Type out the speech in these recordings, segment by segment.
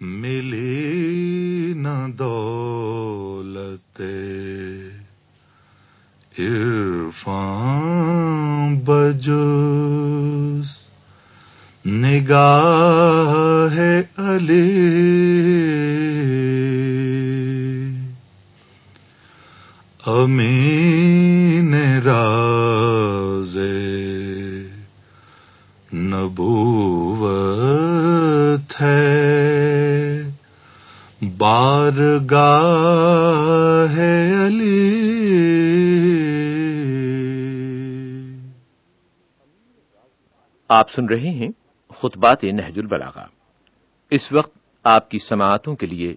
ملی نہ دولت۔ عرفان بجوس نگاہ بارگاہ علی۔ آپ سن رہے ہیں خطبات نہج البلاغا اس وقت آپ کی سماعتوں کے لیے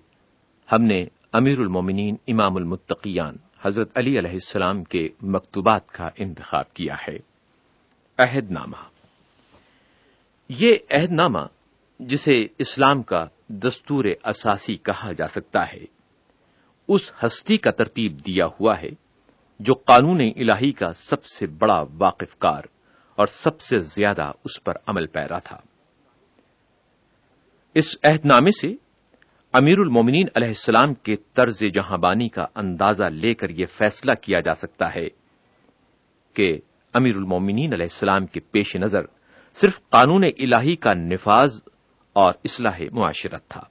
ہم نے امیر المومنین امام المتقیان حضرت علی علیہ السلام کے مکتوبات کا انتخاب کیا ہے۔ عہد نامہ۔ یہ عہد نامہ جسے اسلام کا دستور اساسی کہا جا سکتا ہے۔ اس ہستی کا ترتیب دیا ہوا ہے جو قانون الہی کا سب سے بڑا واقف کار اور سب سے زیادہ اس پر عمل پیرا تھا۔ اس عہد نامے سے امیر المومنین علیہ السلام کے طرز جہاں بانی کا اندازہ لے کر یہ فیصلہ کیا جا سکتا ہے کہ امیر المومنین علیہ السلام کے پیش نظر صرف قانون الہی کا نفاذ اور اصلاح معاشرت تھا،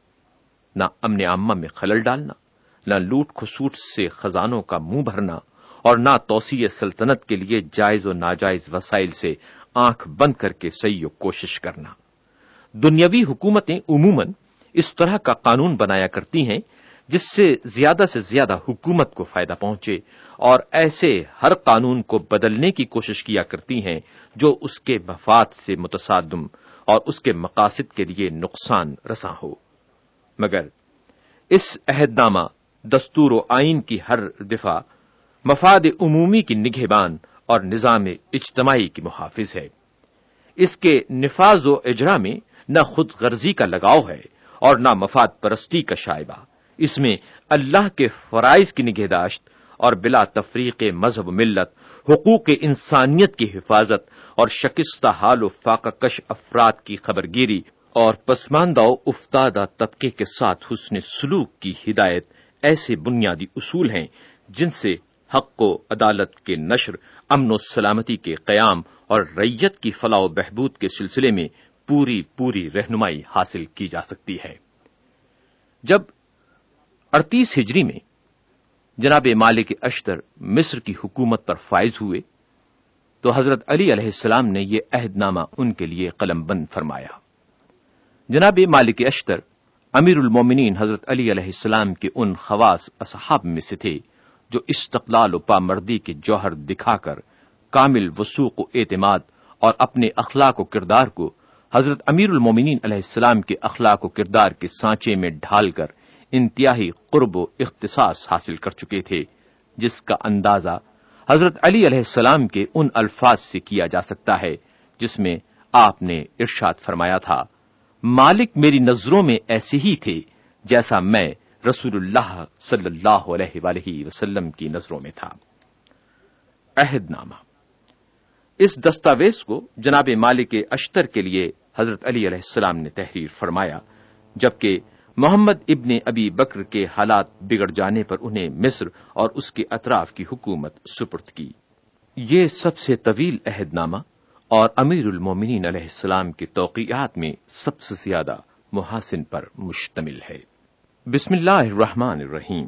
نہ امن عامہ میں خلل ڈالنا۔ نہ لوٹ خسوٹ سے خزانوں کا منہ بھرنا اور نہ توسیع سلطنت کے لیے جائز و ناجائز وسائل سے آنکھ بند کر کے سی و کوشش کرنا۔ دنیاوی حکومتیں عموماً اس طرح کا قانون بنایا کرتی ہیں جس سے زیادہ سے زیادہ حکومت کو فائدہ پہنچے اور ایسے ہر قانون کو بدلنے کی کوشش کیا کرتی ہیں جو اس کے مفاد سے متصادم اور اس کے مقاصد کے لیے نقصان رساں ہو۔ مگر اس عہد نامہ دستور و آئین کی ہر دفاع مفاد عمومی کی نگہبان اور نظام اجتماعی کی محافظ ہے۔ اس کے نفاذ و اجرا میں نہ خود غرضی کا لگاؤ ہے اور نہ مفاد پرستی کا شائبہ۔ اس میں اللہ کے فرائض کی نگہداشت اور بلا تفریق مذہب ملت، حقوق انسانیت کی حفاظت اور شکستہ حال و فاقہ کش افراد کی خبرگیری اور پسماندہ و افتادہ طبقے کے ساتھ حسن سلوک کی ہدایت ایسے بنیادی اصول ہیں جن سے حق و عدالت کے نشر، امن و سلامتی کے قیام اور ریت کی فلاح و بہبود کے سلسلے میں پوری پوری رہنمائی حاصل کی جا سکتی ہے۔ جب اڑتیس ہجری میں جناب مالک اشتر مصر کی حکومت پر فائز ہوئے، تو حضرت علی علیہ السلام نے یہ عہد نامہ ان کے لیے قلم بند فرمایا۔ جناب مالک اشتر امیر المومنین حضرت علی علیہ السلام کے ان خواص اصحاب میں سے تھے جو استقلال و پامردی کے جوہر دکھا کر کامل وسوق و اعتماد اور اپنے اخلاق و کردار کو حضرت امیر المومنین علیہ السلام کے اخلاق و کردار کے سانچے میں ڈھال کر انتہائی قرب و اختصاص حاصل کر چکے تھے، جس کا اندازہ حضرت علی علیہ السلام کے ان الفاظ سے کیا جا سکتا ہے، جس میں آپ نے ارشاد فرمایا تھا۔ مالک میری نظروں میں ایسے ہی تھے جیسا میں رسول اللہ صلی اللہ علیہ وآلہ وسلم کی نظروں میں تھا۔ عہد نامہ اس دستاویز کو جناب مالک اشتر کے لیے حضرت علی علیہ السلام نے تحریر فرمایا، جبکہ محمد ابن ابی بکر کے حالات بگڑ جانے پر انہیں مصر اور اس کے اطراف کی حکومت سپرد کی۔ یہ سب سے طویل عہد نامہ اور امیر المومنین علیہ السلام کے توقیات میں سب سے زیادہ محاسن پر مشتمل ہے۔ بسم اللہ الرحمن الرحیم۔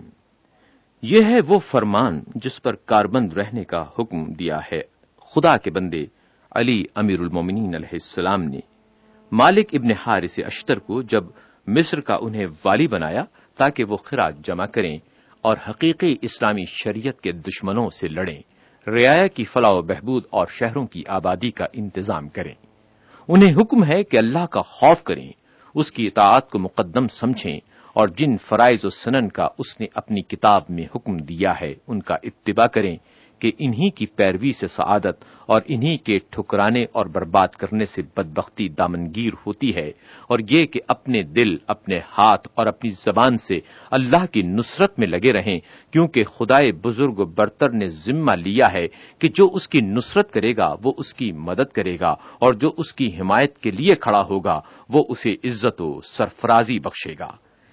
یہ ہے وہ فرمان جس پر کاربند رہنے کا حکم دیا ہے۔ خدا کے بندے، علی امیر المومنین علیہ السلام نے مالک ابن حارث اشتر کو جب مصر کا انہیں والی بنایا تاکہ وہ خراج جمع کریں اور حقیقی اسلامی شریعت کے دشمنوں سے لڑیں۔ رعایا کی فلاح و بہبود اور شہروں کی آبادی کا انتظام کریں۔ انہیں حکم ہے کہ اللہ کا خوف کریں، اس کی اطاعت کو مقدم سمجھیں اور جن فرائض و سنن کا اس نے اپنی کتاب میں حکم دیا ہے، ان کا اتباع کریں۔ کہ انہی کی پیروی سے سعادت اور انہی کے ٹھکرانے اور برباد کرنے سے بدبختی دامنگیر ہوتی ہے اور یہ کہ اپنے دل، اپنے ہاتھ اور اپنی زبان سے اللہ کی نصرت میں لگے رہیں، کیونکہ خدائے بزرگ برتر نے ذمہ لیا ہے کہ جو اس کی نصرت کرے گا، وہ اس کی مدد کرے گا اور جو اس کی حمایت کے لیے کھڑا ہوگا، وہ اسے عزت و سرفرازی بخشے گا۔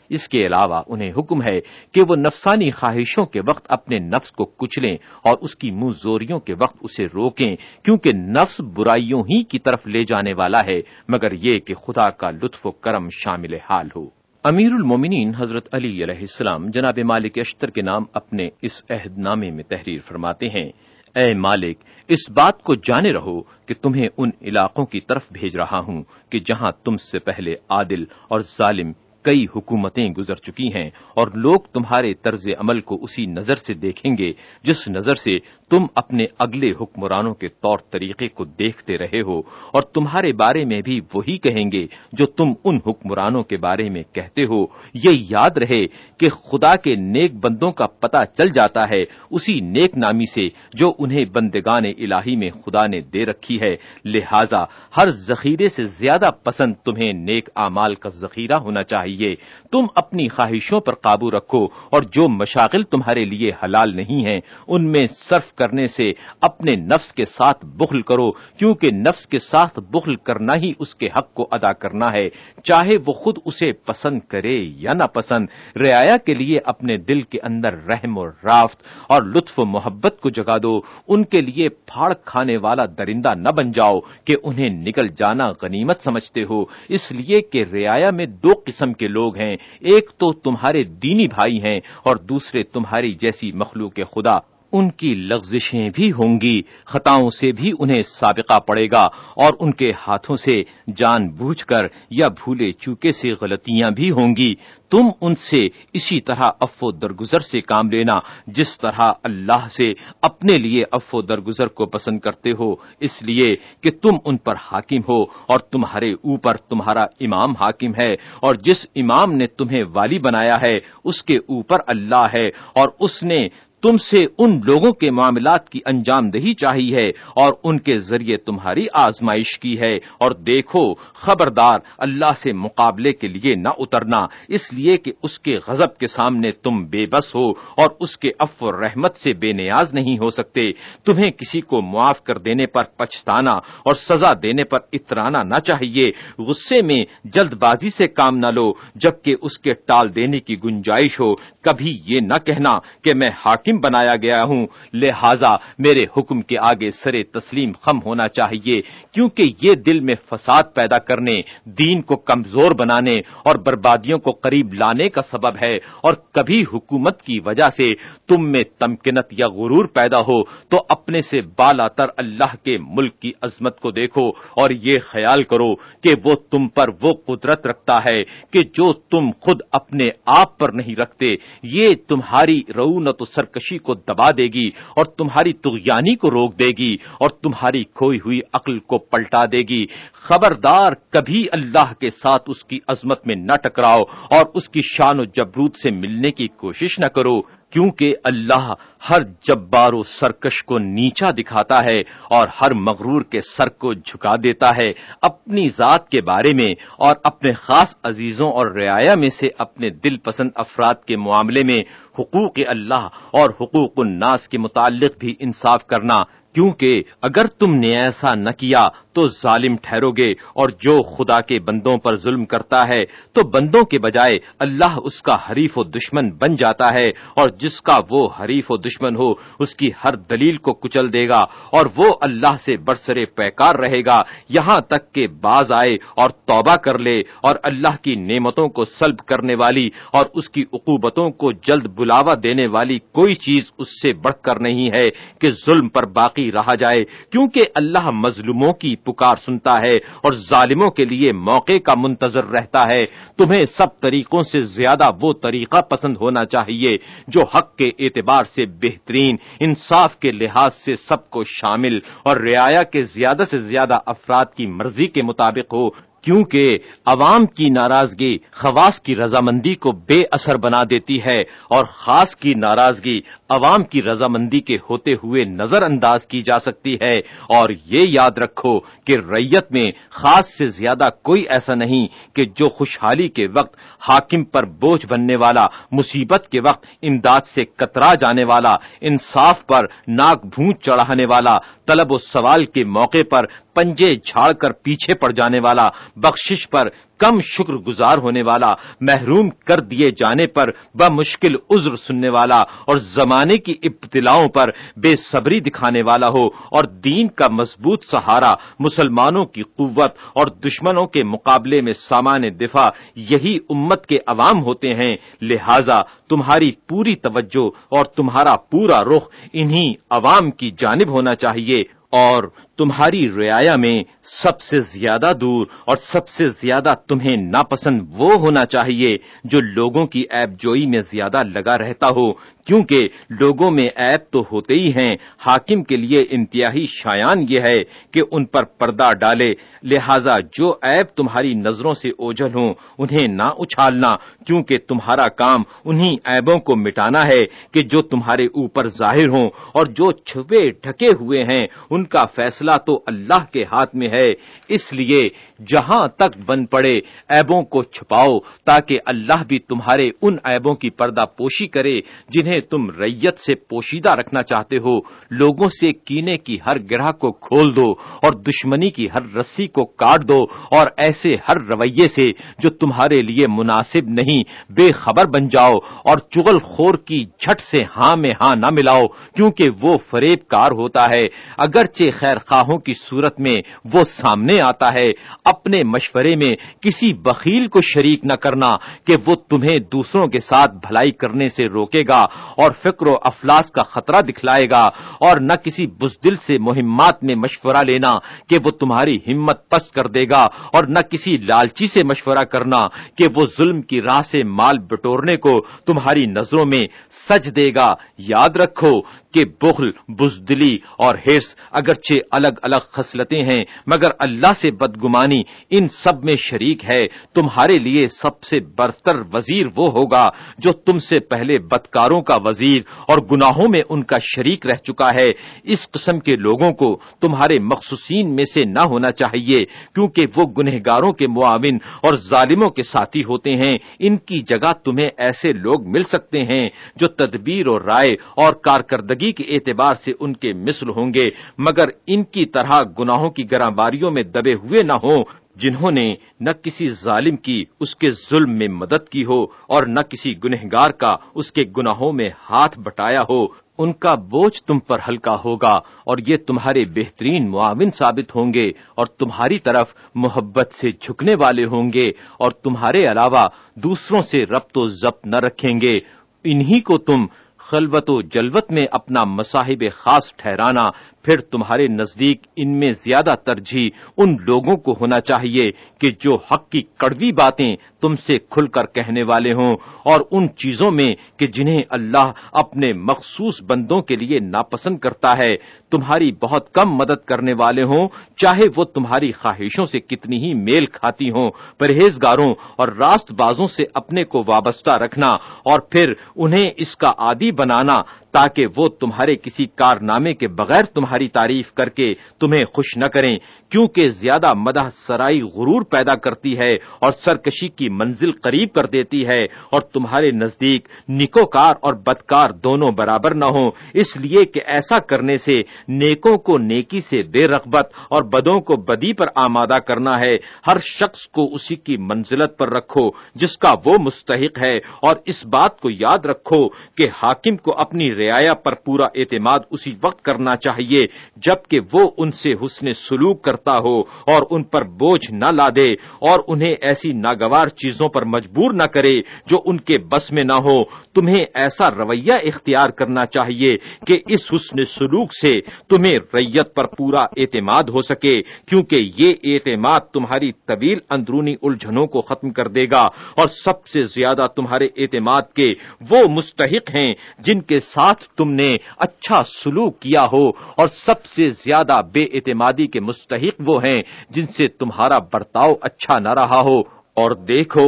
اس کے علاوہ انہیں حکم ہے کہ وہ نفسانی خواہشوں کے وقت اپنے نفس کو کچلیں اور اس کی منہ زوریوں کے وقت اسے روکیں، کیونکہ نفس برائیوں ہی کی طرف لے جانے والا ہے، مگر یہ کہ خدا کا لطف و کرم شامل حال ہو۔ امیر المومنین حضرت علی علیہ السلام جناب مالک اشتر کے نام اپنے اس عہد نامے میں تحریر فرماتے ہیں۔ اے مالک، اس بات کو جانے رہو کہ تمہیں ان علاقوں کی طرف بھیج رہا ہوں کہ جہاں تم سے پہلے عادل اور ظالم کئی حکومتیں گزر چکی ہیں اور لوگ تمہارے طرز عمل کو اسی نظر سے دیکھیں گے جس نظر سے تم اپنے اگلے حکمرانوں کے طور طریقے کو دیکھتے رہے ہو اور تمہارے بارے میں بھی وہی کہیں گے جو تم ان حکمرانوں کے بارے میں کہتے ہو۔ یہ یاد رہے کہ خدا کے نیک بندوں کا پتہ چل جاتا ہے اسی نیک نامی سے جو انہیں بندگان الہی میں خدا نے دے رکھی ہے۔ لہذا ہر ذخیرے سے زیادہ پسند تمہیں نیک اعمال کا ذخیرہ ہونا چاہیے۔ تم اپنی خواہشوں پر قابو رکھو اور جو مشاغل تمہارے لیے حلال نہیں ہیں، ان میں صرف کرنے سے اپنے نفس کے ساتھ بخل کرو، کیونکہ نفس کے ساتھ بخل کرنا ہی اس کے حق کو ادا کرنا ہے، چاہے وہ خود اسے پسند کرے یا نہ پسند۔ رعایا کے لیے اپنے دل کے اندر رحم اور رافت اور لطف و محبت کو جگا دو۔ ان کے لیے پھاڑ کھانے والا درندہ نہ بن جاؤ کہ انہیں نکل جانا غنیمت سمجھتے ہو۔ اس لیے کہ رعایا میں دو قسم کے لوگ ہیں، ایک تو تمہارے دینی بھائی ہیں اور دوسرے تمہاری جیسی مخلوق خدا۔ ان کی لغزشیں بھی ہوں گی، خطاؤں سے بھی انہیں سابقہ پڑے گا اور ان کے ہاتھوں سے جان بوجھ کر یا بھولے چوکے سے غلطیاں بھی ہوں گی۔ تم ان سے اسی طرح افو درگزر سے کام لینا، جس طرح اللہ سے اپنے لیے افو درگزر کو پسند کرتے ہو، اس لیے کہ تم ان پر حاکم ہو اور تمہارے اوپر تمہارا امام حاکم ہے اور جس امام نے تمہیں والی بنایا ہے، اس کے اوپر اللہ ہے اور اس نے تم سے ان لوگوں کے معاملات کی انجام دہی چاہی ہے اور ان کے ذریعے تمہاری آزمائش کی ہے اور دیکھو، خبردار، اللہ سے مقابلے کے لیے نہ اترنا۔ اس لیے کہ اس کے غضب کے سامنے تم بے بس ہو اور اس کے اف و رحمت سے بے نیاز نہیں ہو سکتے۔ تمہیں کسی کو معاف کر دینے پر پچھتانا اور سزا دینے پر اترانا نہ چاہیے۔ غصے میں جلد بازی سے کام نہ لو، جبکہ اس کے ٹال دینے کی گنجائش ہو۔ کبھی یہ نہ کہنا کہ میں حاکم بنایا گیا ہوں۔ لہذا میرے حکم کے آگے سرے تسلیم خم ہونا چاہیے، کیونکہ یہ دل میں فساد پیدا کرنے، دین کو کمزور بنانے اور بربادیوں کو قریب لانے کا سبب ہے۔ اور کبھی حکومت کی وجہ سے تم میں تمکنت یا غرور پیدا ہو، تو اپنے سے بالا تر اللہ کے ملک کی عظمت کو دیکھو اور یہ خیال کرو کہ وہ تم پر وہ قدرت رکھتا ہے کہ جو تم خود اپنے آپ پر نہیں رکھتے، یہ تمہاری رونت و سرکشی کو دبا دے گی اور تمہاری تغیانی کو روک دے گی اور تمہاری کھوئی ہوئی عقل کو پلٹا دے گی۔ خبردار، کبھی اللہ کے ساتھ اس کی عظمت میں نہ ٹکراؤ اور اس کی شان و جبروت سے ملنے کی کوشش نہ کرو۔ کیونکہ اللہ ہر جبار و سرکش کو نیچا دکھاتا ہے اور ہر مغرور کے سر کو جھکا دیتا ہے اپنی ذات کے بارے میں اور اپنے خاص عزیزوں اور رعایا میں سے اپنے دل پسند افراد کے معاملے میں حقوق اللہ اور حقوق الناس کے متعلق بھی انصاف کرنا کیونکہ اگر تم نے ایسا نہ کیا تو ظالم ٹھہرو گے اور جو خدا کے بندوں پر ظلم کرتا ہے تو بندوں کے بجائے اللہ اس کا حریف و دشمن بن جاتا ہے اور جس کا وہ حریف و دشمن ہو اس کی ہر دلیل کو کچل دے گا اور وہ اللہ سے برسرے پیکار رہے گا، یہاں تک کہ باز آئے اور توبہ کر لے اور اللہ کی نعمتوں کو سلب کرنے والی اور اس کی عقوبتوں کو جلد بلاوا دینے والی کوئی چیز اس سے بڑھ کر نہیں ہے کہ ظلم پر باقی رہا جائے، کیونکہ اللہ مظلوموں کی پکار سنتا ہے اور ظالموں کے لیے موقع کا منتظر رہتا ہے۔ تمہیں سب طریقوں سے زیادہ وہ طریقہ پسند ہونا چاہیے جو حق کے اعتبار سے بہترین، انصاف کے لحاظ سے سب کو شامل اور رعایا کے زیادہ سے زیادہ افراد کی مرضی کے مطابق ہو، کیونکہ عوام کی ناراضگی، خواص کی رضامندی کو بے اثر بنا دیتی ہے اور خاص کی ناراضگی عوام کی رضامندی کے ہوتے ہوئے نظر انداز کی جا سکتی ہے اور یہ یاد رکھو کہ ریت میں خاص سے زیادہ کوئی ایسا نہیں کہ جو خوشحالی کے وقت حاکم پر بوجھ بننے والا، مصیبت کے وقت امداد سے کترا جانے والا، انصاف پر ناک بھونچ چڑھانے والا، طلب و سوال کے موقع پر پنجے جھاڑ کر پیچھے پڑ جانے والا، بخشش پر کم شکر گزار ہونے والا، محروم کر دیے جانے پر بمشکل عذر سننے والا اور زمانے کی ابتلاؤں پر بے صبری دکھانے والا ہو اور دین کا مضبوط سہارا مسلمانوں کی قوت اور دشمنوں کے مقابلے میں سامان دفاع یہی امت کے عوام ہوتے ہیں، لہذا تمہاری پوری توجہ اور تمہارا پورا رخ انہی عوام کی جانب ہونا چاہیے اور تمہاری رعایا میں سب سے زیادہ دور اور سب سے زیادہ تمہیں ناپسند وہ ہونا چاہیے جو لوگوں کی ایب جوئی میں زیادہ لگا رہتا ہو، کیونکہ لوگوں میں ایب تو ہوتے ہی ہیں۔ حاکم کے لیے انتہائی شایان یہ ہے کہ ان پر پردہ ڈالے۔ لہذا جو ایب تمہاری نظروں سے اوجل ہوں، انہیں نہ اچھالنا، کیونکہ تمہارا کام انہی ایبوں کو مٹانا ہے کہ جو تمہارے اوپر ظاہر ہوں اور جو چھپے ڈھکے ہوئے ہیں، ان کا فیصلہ تو اللہ کے ہاتھ میں ہے، اس لیے جہاں تک بن پڑے ایبوں کو چھپاؤ تاکہ اللہ بھی تمہارے ان ایبوں کی پردہ پوشی کرے جنہیں تم ریت سے پوشیدہ رکھنا چاہتے ہو۔ لوگوں سے کینے کی ہر گرہ کو کھول دو اور دشمنی کی ہر رسی کو کاٹ دو اور ایسے ہر رویے سے جو تمہارے لیے مناسب نہیں، بے خبر بن جاؤ اور چغل خور کی جھٹ سے ہاں میں ہاں نہ ملاؤ، کیونکہ وہ فریب کار ہوتا ہے۔ اگرچہ خیر خواہوں کی صورت میں وہ سامنے آتا ہے۔ اپنے مشورے میں کسی بخیل کو شریک نہ کرنا کہ وہ تمہیں دوسروں کے ساتھ بھلائی کرنے سے روکے گا اور فکر و افلاس کا خطرہ دکھلائے گا۔ اور نہ کسی بزدل سے مہمات میں مشورہ لینا کہ وہ تمہاری ہمت پست کر دے گا اور نہ کسی لالچی سے مشورہ کرنا کہ وہ ظلم کی راہ سے مال بٹورنے کو تمہاری نظروں میں سج دے گا۔ یاد رکھو کہ بخل، بزدلی اور ہرس اگرچہ الگ الگ خصلتیں ہیں، مگر اللہ سے بدگمانی ان سب میں شریک ہے۔ تمہارے لیے سب سے برتر وزیر وہ ہوگا جو تم سے پہلے بدکاروں کا وزیر اور گناہوں میں ان کا شریک رہ چکا ہے۔ اس قسم کے لوگوں کو تمہارے مخصوصین میں سے نہ ہونا چاہیے، کیونکہ وہ گنہگاروں کے معاون اور ظالموں کے ساتھی ہوتے ہیں۔ ان کی جگہ تمہیں ایسے لوگ مل سکتے ہیں جو تدبیر اور رائے اور کارکردگی کے اعتبار سے ان کے مثل ہوں گے، مگر ان کی طرح گناہوں کی گراں باریوں میں دبے ہوئے نہ ہوں، جنہوں نے نہ کسی ظالم کی اس کے ظلم میں مدد کی ہو اور نہ کسی گنہگار کا اس کے گناہوں میں ہاتھ بٹایا ہو۔ ان کا بوجھ تم پر ہلکا ہوگا اور یہ تمہارے بہترین معاون ثابت ہوں گے اور تمہاری طرف محبت سے جھکنے والے ہوں گے اور تمہارے علاوہ دوسروں سے ربط و ضبط نہ رکھیں گے۔ انہی کو تم خلوت و جلوت میں اپنا مصاحب خاص ٹھہرانا پھر تمہارے نزدیک ان میں زیادہ ترجیح ان لوگوں کو ہونا چاہیے کہ جو حق کی کڑوی باتیں تم سے کھل کر کہنے والے ہوں اور ان چیزوں میں کہ جنہیں اللہ اپنے مخصوص بندوں کے لیے ناپسند کرتا ہے، تمہاری بہت کم مدد کرنے والے ہوں، چاہے وہ تمہاری خواہشوں سے کتنی ہی میل کھاتی ہوں، پرہیزگاروں اور راست بازوں سے اپنے کو وابستہ رکھنا اور پھر انہیں اس کا عادی بنانا تاکہ وہ تمہارے کسی کارنامے کے بغیر تمہاری تعریف کر کے تمہیں خوش نہ کریں، کیونکہ زیادہ مدح سرائی غرور پیدا کرتی ہے اور سرکشی کی منزل قریب کر دیتی ہے اور تمہارے نزدیک نکوکار اور بدکار دونوں برابر نہ ہوں۔ اس لیے کہ ایسا کرنے سے نیکوں کو نیکی سے بے رغبت اور بدوں کو بدی پر آمادہ کرنا ہے۔ ہر شخص کو اسی کی منزلت پر رکھو جس کا وہ مستحق ہے اور اس بات کو یاد رکھو کہ حاکم کو اپنی رعایا پر پورا اعتماد اسی وقت کرنا چاہیے جبکہ وہ ان سے حسن سلوک کرتا ہو اور ان پر بوجھ نہ لا دے اور انہیں ایسی ناگوار چیزوں پر مجبور نہ کرے جو ان کے بس میں نہ ہو۔ تمہیں ایسا رویہ اختیار کرنا چاہیے کہ اس حسن سلوک سے تمہیں ریت پر پورا اعتماد ہو سکے، کیونکہ یہ اعتماد تمہاری طویل اندرونی الجھنوں کو ختم کر دے گا اور سب سے زیادہ تمہارے اعتماد کے وہ مستحق ہیں جن کے ساتھ ساتھ تم نے اچھا سلوک کیا ہو اور سب سے زیادہ بے اعتمادی کے مستحق وہ ہیں جن سے تمہارا برتاؤ اچھا نہ رہا ہو اور دیکھو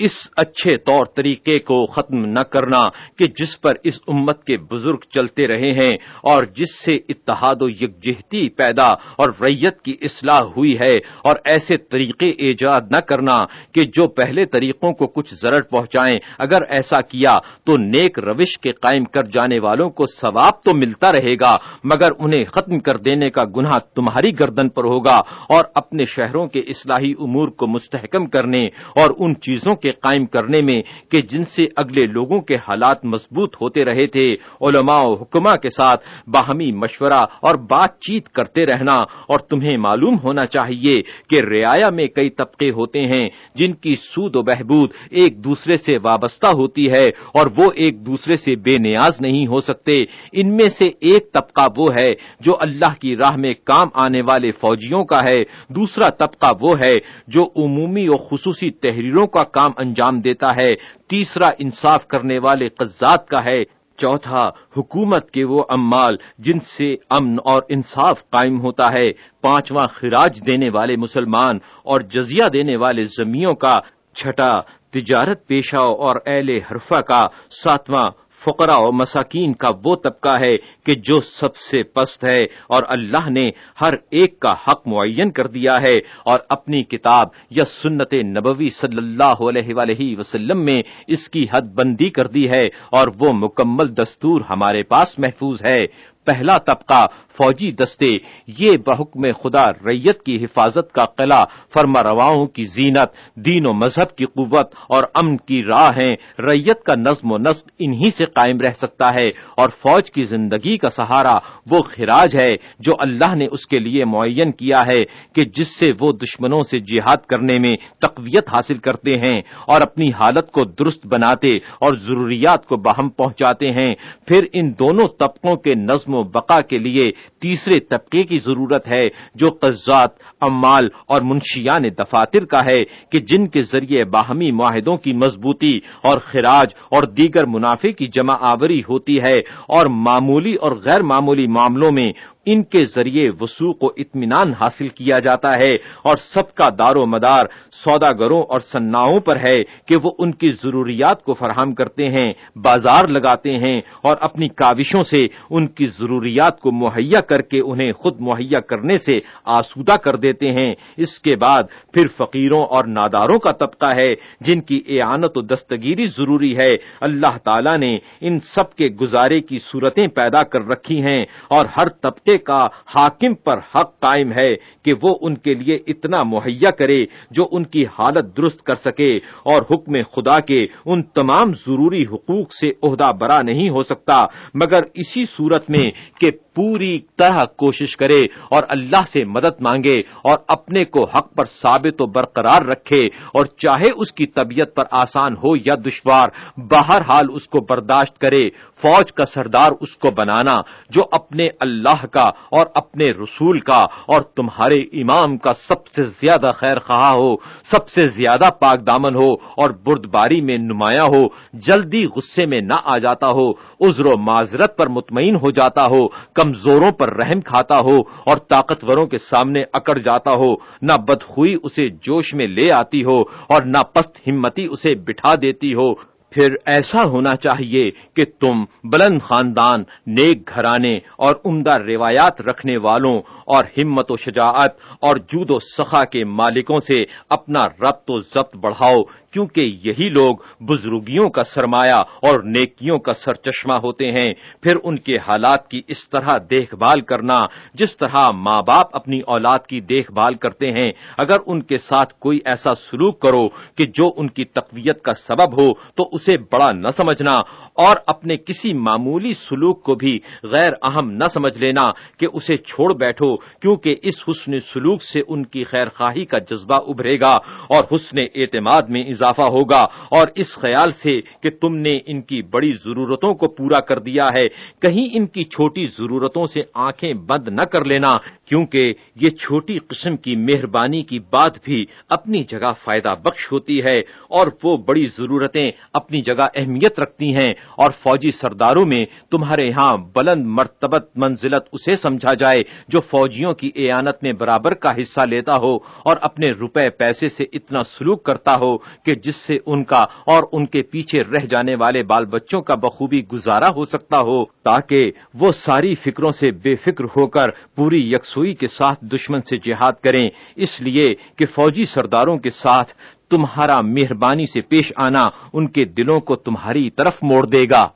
اس اچھے طور طریقے کو ختم نہ کرنا کہ جس پر اس امت کے بزرگ چلتے رہے ہیں اور جس سے اتحاد و یکجہتی پیدا اور ریت کی اصلاح ہوئی ہے اور ایسے طریقے ایجاد نہ کرنا کہ جو پہلے طریقوں کو کچھ ضرر پہنچائیں۔ اگر ایسا کیا تو نیک روش کے قائم کر جانے والوں کو ثواب تو ملتا رہے گا، مگر انہیں ختم کر دینے کا گناہ تمہاری گردن پر ہوگا اور اپنے شہروں کے اصلاحی امور کو مستحکم کرنے اور ان چیزوں کے قائم کرنے میں کہ جن سے اگلے لوگوں کے حالات مضبوط ہوتے رہے تھے، علماء و حکما کے ساتھ باہمی مشورہ اور بات چیت کرتے رہنا اور تمہیں معلوم ہونا چاہیے کہ رعایا میں کئی طبقے ہوتے ہیں جن کی سود و بہبود ایک دوسرے سے وابستہ ہوتی ہے اور وہ ایک دوسرے سے بے نیاز نہیں ہو سکتے۔ ان میں سے ایک طبقہ وہ ہے جو اللہ کی راہ میں کام آنے والے فوجیوں کا ہے، دوسرا طبقہ وہ ہے جو عمومی اور خصوصی تحریروں کا کام انجام دیتا ہے، تیسرا انصاف کرنے والے قزات کا ہے، چوتھا حکومت کے وہ امال جن سے امن اور انصاف قائم ہوتا ہے، پانچواں خراج دینے والے مسلمان اور جزیہ دینے والے زمیوں کا، چھٹا تجارت پیشہ اور اہل حرفہ کا، ساتواں فقرا و مساکین کا وہ طبقہ ہے کہ جو سب سے پست ہے اور اللہ نے ہر ایک کا حق معین کر دیا ہے اور اپنی کتاب یا سنت نبوی صلی اللہ علیہ وآلہ وسلم میں اس کی حد بندی کر دی ہے اور وہ مکمل دستور ہمارے پاس محفوظ ہے۔ پہلا طبقہ فوجی دستے، یہ بحکم خدا ریت کی حفاظت کا قلعہ، فرما رواؤں کی زینت، دین و مذہب کی قوت اور امن کی راہ ہیں۔ ریت کا نظم و نسق انہی سے قائم رہ سکتا ہے اور فوج کی زندگی کا سہارا وہ خراج ہے جو اللہ نے اس کے لیے معین کیا ہے کہ جس سے وہ دشمنوں سے جہاد کرنے میں تقویت حاصل کرتے ہیں اور اپنی حالت کو درست بناتے اور ضروریات کو باہم پہنچاتے ہیں۔ پھر ان دونوں طبقوں کے نظم و بقا کے لیے تیسرے طبقے کی ضرورت ہے، جو قزات امال اور منشیان دفاتر کا ہے، کہ جن کے ذریعے باہمی معاہدوں کی مضبوطی اور خراج اور دیگر منافع کی جمع آوری ہوتی ہے اور معمولی اور غیر معمولی معاملوں میں ان کے ذریعے وسوق و اطمینان حاصل کیا جاتا ہے اور سب کا دار و مدار سوداگروں اور سناؤں پر ہے کہ وہ ان کی ضروریات کو فراہم کرتے ہیں، بازار لگاتے ہیں اور اپنی کاوشوں سے ان کی ضروریات کو مہیا کر کے انہیں خود مہیا کرنے سے آسودہ کر دیتے ہیں۔ اس کے بعد پھر فقیروں اور ناداروں کا طبقہ ہے، جن کی اعانت و دستگیری ضروری ہے۔ اللہ تعالی نے ان سب کے گزارے کی صورتیں پیدا کر رکھی ہیں اور ہر طبقے کا حاکم پر حق قائم ہے کہ وہ ان کے لیے اتنا مہیا کرے جو ان کی حالت درست کر سکے اور حکم خدا کے ان تمام ضروری حقوق سے عہدہ برا نہیں ہو سکتا، مگر اسی صورت میں کہ پوری طرح کوشش کرے اور اللہ سے مدد مانگے اور اپنے کو حق پر ثابت و برقرار رکھے اور چاہے اس کی طبیعت پر آسان ہو یا دشوار باہر حال اس کو برداشت کرے، فوج کا سردار اس کو بنانا جو اپنے اللہ کا اور اپنے رسول کا اور تمہارے امام کا سب سے زیادہ خیر خواہ ہو، سب سے زیادہ پاک دامن ہو اور بردباری میں نمایاں ہو، جلدی غصے میں نہ آ جاتا ہو، عذر و معذرت پر مطمئن ہو جاتا ہو، کمزوروں پر رحم کھاتا ہو اور طاقتوروں کے سامنے اکڑ جاتا ہو، نہ بدخوئی اسے جوش میں لے آتی ہو اور نہ پست ہمتی اسے بٹھا دیتی ہو۔ پھر ایسا ہونا چاہیے کہ تم بلند خاندان، نیک گھرانے اور عمدہ روایات رکھنے والوں اور ہمت و شجاعت اور جود و سخا کے مالکوں سے اپنا ربط و ضبط بڑھاؤ کیونکہ یہی لوگ بزرگیوں کا سرمایہ اور نیکیوں کا سرچشمہ ہوتے ہیں، پھر ان کے حالات کی اس طرح دیکھ بھال کرنا، جس طرح ماں باپ اپنی اولاد کی دیکھ بھال کرتے ہیں، اگر ان کے ساتھ کوئی ایسا سلوک کرو کہ جو ان کی تقویت کا سبب ہو، تو اسے بڑا نہ سمجھنا اور اپنے کسی معمولی سلوک کو بھی غیر اہم نہ سمجھ لینا کہ اسے چھوڑ بیٹھو، کیونکہ اس حسن سلوک سے ان کی خیر خواہی کا جذبہ ابھرے گا اور حسن اعتماد میں اضافہ ہوگا اور اس خیال سے کہ تم نے ان کی بڑی ضرورتوں کو پورا کر دیا ہے۔ کہیں ان کی چھوٹی ضرورتوں سے آنکھیں بند نہ کر لینا، کیونکہ یہ چھوٹی قسم کی مہربانی کی بات بھی اپنی جگہ فائدہ بخش ہوتی ہے اور وہ بڑی ضرورتیں اپنی جگہ اہمیت رکھتی ہیں۔ اور فوجی سرداروں میں تمہارے یہاں بلند مرتبت منزلت اسے سمجھا جائے جو فوجیوں کی اعانت میں برابر کا حصہ لیتا ہو اور اپنے روپے پیسے سے اتنا سلوک کرتا ہو کہ جس سے ان کا اور ان کے پیچھے رہ جانے والے بال بچوں کا بخوبی گزارا ہو سکتا ہو، تاکہ وہ ساری فکروں سے بے فکر ہو کر پوری یکسوئی کے ساتھ دشمن سے جہاد کریں۔ اس لیے کہ فوجی سرداروں کے ساتھ تمہارا مہربانی سے پیش آنا ان کے دلوں کو تمہاری طرف موڑ دے گا۔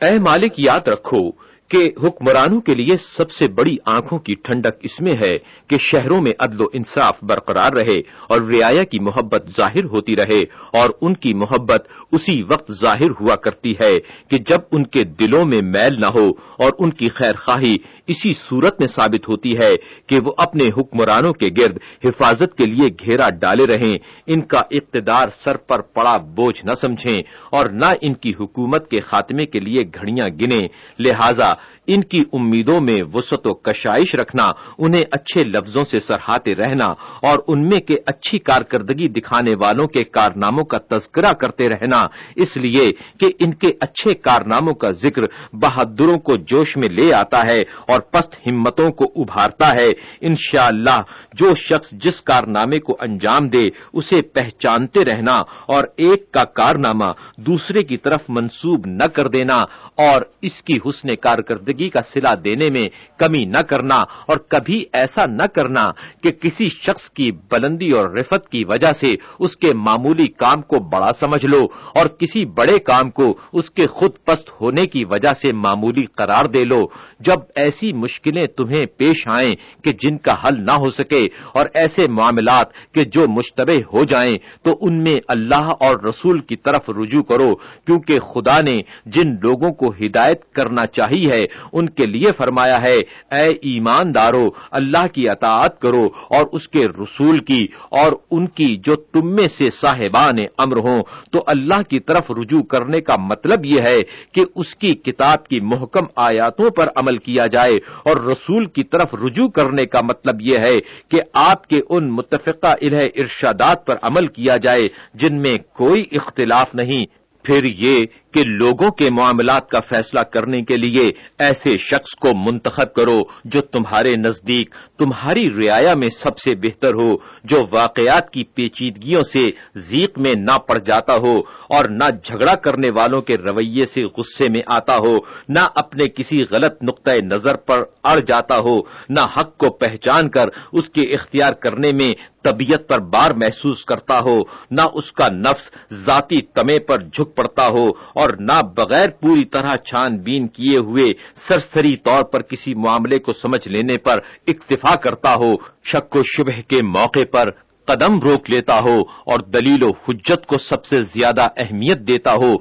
اے مالک، یاد رکھو کہ حکمرانوں کے لیے سب سے بڑی آنکھوں کی ٹھنڈک اس میں ہے کہ شہروں میں عدل و انصاف برقرار رہے اور رعایا کی محبت ظاہر ہوتی رہے اور ان کی محبت اسی وقت ظاہر ہوا کرتی ہے کہ جب ان کے دلوں میں میل نہ ہو اور ان کی خیر خواہی اسی صورت میں ثابت ہوتی ہے کہ وہ اپنے حکمرانوں کے گرد حفاظت کے لیے گھیرا ڈالے رہیں، ان کا اقتدار سر پر پڑا بوجھ نہ سمجھیں اور نہ ان کی حکومت کے خاتمے کے لیے گھڑیاں گنیں۔ لہذا ان کی امیدوں میں وسط و کشائش رکھنا، انہیں اچھے لفظوں سے سرہاتے رہنا اور ان میں کے اچھی کارکردگی دکھانے والوں کے کارناموں کا تذکرہ کرتے رہنا۔ اس لیے کہ ان کے اچھے کارناموں کا ذکر بہادروں کو جوش میں لے آتا ہے اور پست ہمتوں کو ابھارتا ہے۔ انشاءاللہ اللہ جو شخص جس کارنامے کو انجام دے، اسے پہچانتے رہنا اور ایک کا کارنامہ دوسرے کی طرف منسوب نہ کر دینا اور اس کی حسن کارکردگی کا سلا دینے میں کمی نہ کرنا اور کبھی ایسا نہ کرنا کہ کسی شخص کی بلندی اور رفت کی وجہ سے اس کے معمولی کام کو بڑا سمجھ لو اور کسی بڑے کام کو اس کے خود پست ہونے کی وجہ سے معمولی قرار دے لو جب ایسی مشکلیں تمہیں پیش آئیں کہ جن کا حل نہ ہو سکے اور ایسے معاملات کہ جو مشتبہ ہو جائیں تو ان میں اللہ اور رسول کی طرف رجوع کرو کیونکہ خدا نے جن لوگوں کو ہدایت کرنا چاہیے ان کے لیے فرمایا ہے، اے ایماندارو، اللہ کی اطاعت کرو اور اس کے رسول کی اور ان کی جو تم میں سے صاحبان امر ہوں۔ تو اللہ کی طرف رجوع کرنے کا مطلب یہ ہے کہ اس کی کتاب کی محکم آیاتوں پر عمل کیا جائے اور رسول کی طرف رجوع کرنے کا مطلب یہ ہے کہ آپ کے ان متفقہ الہ ارشادات پر عمل کیا جائے جن میں کوئی اختلاف نہیں۔ پھر یہ کہ لوگوں کے معاملات کا فیصلہ کرنے کے لیے ایسے شخص کو منتخب کرو جو تمہارے نزدیک تمہاری رعایا میں سب سے بہتر ہو، جو واقعات کی پیچیدگیوں سے ذیق میں نہ پڑ جاتا ہو اور نہ جھگڑا کرنے والوں کے رویے سے غصے میں آتا ہو، نہ اپنے کسی غلط نقطۂ نظر پر اڑ جاتا ہو، نہ حق کو پہچان کر اس کے اختیار کرنے میں طبیعت پر بار محسوس کرتا ہو، نہ اس کا نفس ذاتی تمے پر جھک پڑتا ہو اور نہ بغیر پوری طرح چھان بین کیے ہوئے سرسری طور پر کسی معاملے کو سمجھ لینے پر اکتفا کرتا ہو، شک و شبہ کے موقع پر قدم روک لیتا ہو اور دلیل و حجت کو سب سے زیادہ اہمیت دیتا ہو۔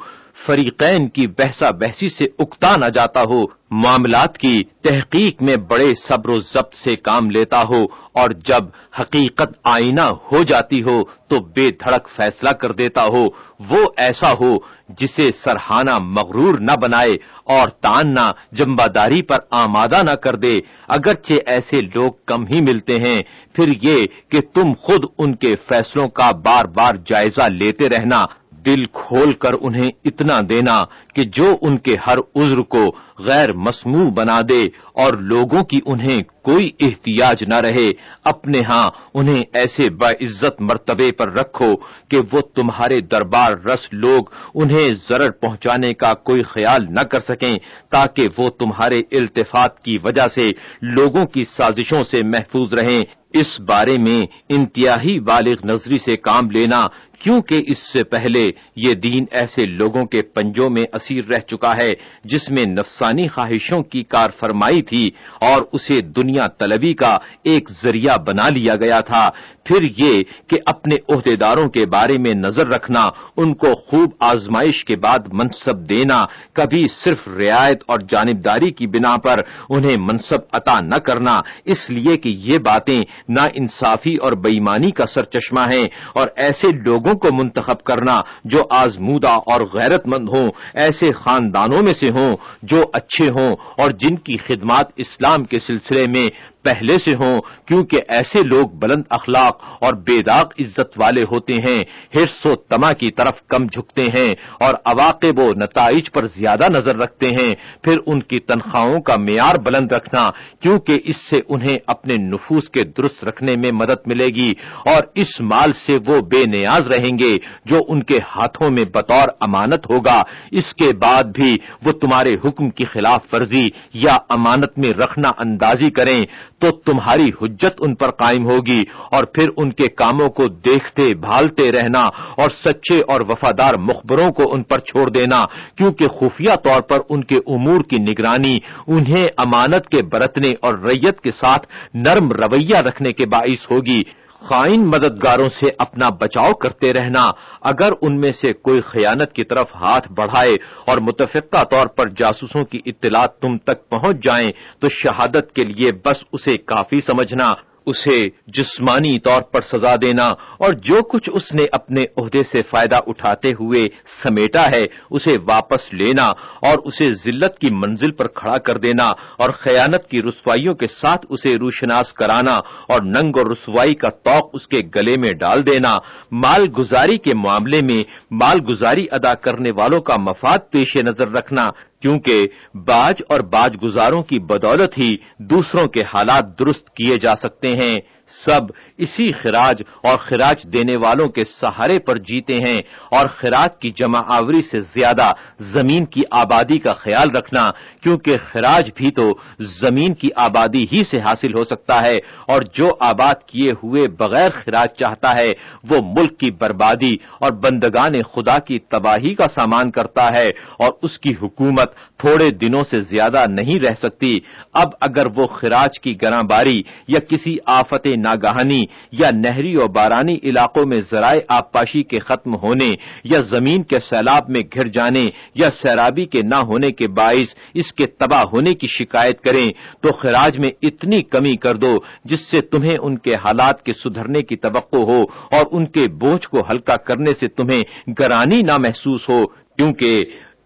فریقین کی بحثا بحثی سے اکتا نہ جاتا ہو، معاملات کی تحقیق میں بڑے صبر و ضبط سے کام لیتا ہو، اور جب حقیقت آئینہ ہو جاتی ہو تو بے دھڑک فیصلہ کر دیتا ہو۔ وہ ایسا ہو جسے سرحانہ مغرور نہ بنائے اور تاننا جمباداری پر آمادہ نہ کر دے۔ اگرچہ ایسے لوگ کم ہی ملتے ہیں، پھر یہ کہ تم خود ان کے فیصلوں کا بار بار جائزہ لیتے رہنا دل کھول کر انہیں اتنا دینا کہ جو ان کے ہر عذر کو غیر مسموع بنا دے اور لوگوں کی انہیں کوئی احتیاج نہ رہے، اپنے ہاں انہیں ایسے باعزت مرتبے پر رکھو کہ وہ تمہارے دربار رس لوگ انہیں ضرر پہنچانے کا کوئی خیال نہ کر سکیں، تاکہ وہ تمہارے التفات کی وجہ سے لوگوں کی سازشوں سے محفوظ رہیں۔ اس بارے میں انتہائی بالغ نظری سے کام لینا، کیونکہ اس سے پہلے یہ دین ایسے لوگوں کے پنجوں میں اسیر رہ چکا ہے، جس میں نفسانی خواہشوں کی کار فرمائی تھی اور اسے دنیا طلبی کا ایک ذریعہ بنا لیا گیا تھا۔ پھر یہ کہ اپنے عہدے داروں کے بارے میں نظر رکھنا، ان کو خوب آزمائش کے بعد منصب دینا، کبھی صرف رعایت اور جانبداری کی بنا پر انہیں منصب عطا نہ کرنا، اس لیے کہ یہ باتیں نا انصافی اور بےمانی کا سر چشمہ ہیں اور ایسے لوگوں کو منتخب کرنا جو آزمودہ اور غیرت مند ہوں، ایسے خاندانوں میں سے ہوں جو اچھے ہوں اور جن کی خدمات اسلام کے سلسلے میں پہلے سے ہوں، کیونکہ ایسے لوگ بلند اخلاق اور بے داغ عزت والے ہوتے ہیں۔ ہرس و تما کی طرف کم جھکتے ہیں اور عواقب و نتائج پر زیادہ نظر رکھتے ہیں۔ پھر ان کی تنخواہوں کا معیار بلند رکھنا، کیونکہ اس سے انہیں اپنے نفوس کے درست رکھنے میں مدد ملے گی اور اس مال سے وہ بے نیاز رہیں گے، جو ان کے ہاتھوں میں بطور امانت ہوگا۔ اس کے بعد بھی وہ تمہارے حکم کی خلاف ورزی یا امانت میں رکھنا اندازی کریں۔ تو تمہاری حجت ان پر قائم ہوگی اور پھر ان کے کاموں کو دیکھتے بھالتے رہنا اور سچے اور وفادار مخبروں کو ان پر چھوڑ دینا، کیونکہ خفیہ طور پر ان کے امور کی نگرانی، انہیں امانت کے برتنے اور ریت کے ساتھ نرم رویہ رکھنے کے باعث ہوگی۔ خائن مددگاروں سے اپنا بچاؤ کرتے رہنا، اگر ان میں سے کوئی خیانت کی طرف ہاتھ بڑھائے اور متفقہ طور پر جاسوسوں کی اطلاعات تم تک پہنچ جائیں تو شہادت کے لیے بس اسے کافی سمجھنا۔ اسے جسمانی طور پر سزا دینا اور جو کچھ اس نے اپنے عہدے سے فائدہ اٹھاتے ہوئے سمیٹا ہے، اسے واپس لینا اور اسے ذلت کی منزل پر کھڑا کر دینا اور خیانت کی رسوائیوں کے ساتھ اسے روشناس کرانا اور ننگ اور رسوائی کا توق اس کے گلے میں ڈال دینا۔ مال گزاری کے معاملے میں مال گزاری ادا کرنے والوں کا مفاد پیش نظر رکھنا۔ کیونکہ باج اور باج گزاروں کی بدولت ہی دوسروں کے حالات درست کیے جا سکتے ہیں۔ سب اسی خراج اور خراج دینے والوں کے سہارے پر جیتے ہیں اور خراج کی جمع آوری سے زیادہ زمین کی آبادی کا خیال رکھنا، کیونکہ خراج بھی تو زمین کی آبادی ہی سے حاصل ہو سکتا ہے اور جو آباد کیے ہوئے بغیر خراج چاہتا ہے، وہ ملک کی بربادی اور بندگان خدا کی تباہی کا سامان کرتا ہے اور اس کی حکومت تھوڑے دنوں سے زیادہ نہیں رہ سکتی۔ اب اگر وہ خراج کی گراں باری یا کسی آفت ناگہانی یا نہری اور بارانی علاقوں میں ذرائع آبپاشی کے ختم ہونے یا زمین کے سیلاب میں گھر جانے یا سیرابی کے نہ ہونے کے باعث اس کے تباہ ہونے کی شکایت کریں تو خراج میں اتنی کمی کر دو جس سے تمہیں ان کے حالات کے سدھرنے کی توقع ہو اور ان کے بوجھ کو ہلکا کرنے سے تمہیں گرانی نہ محسوس ہو کیونکہ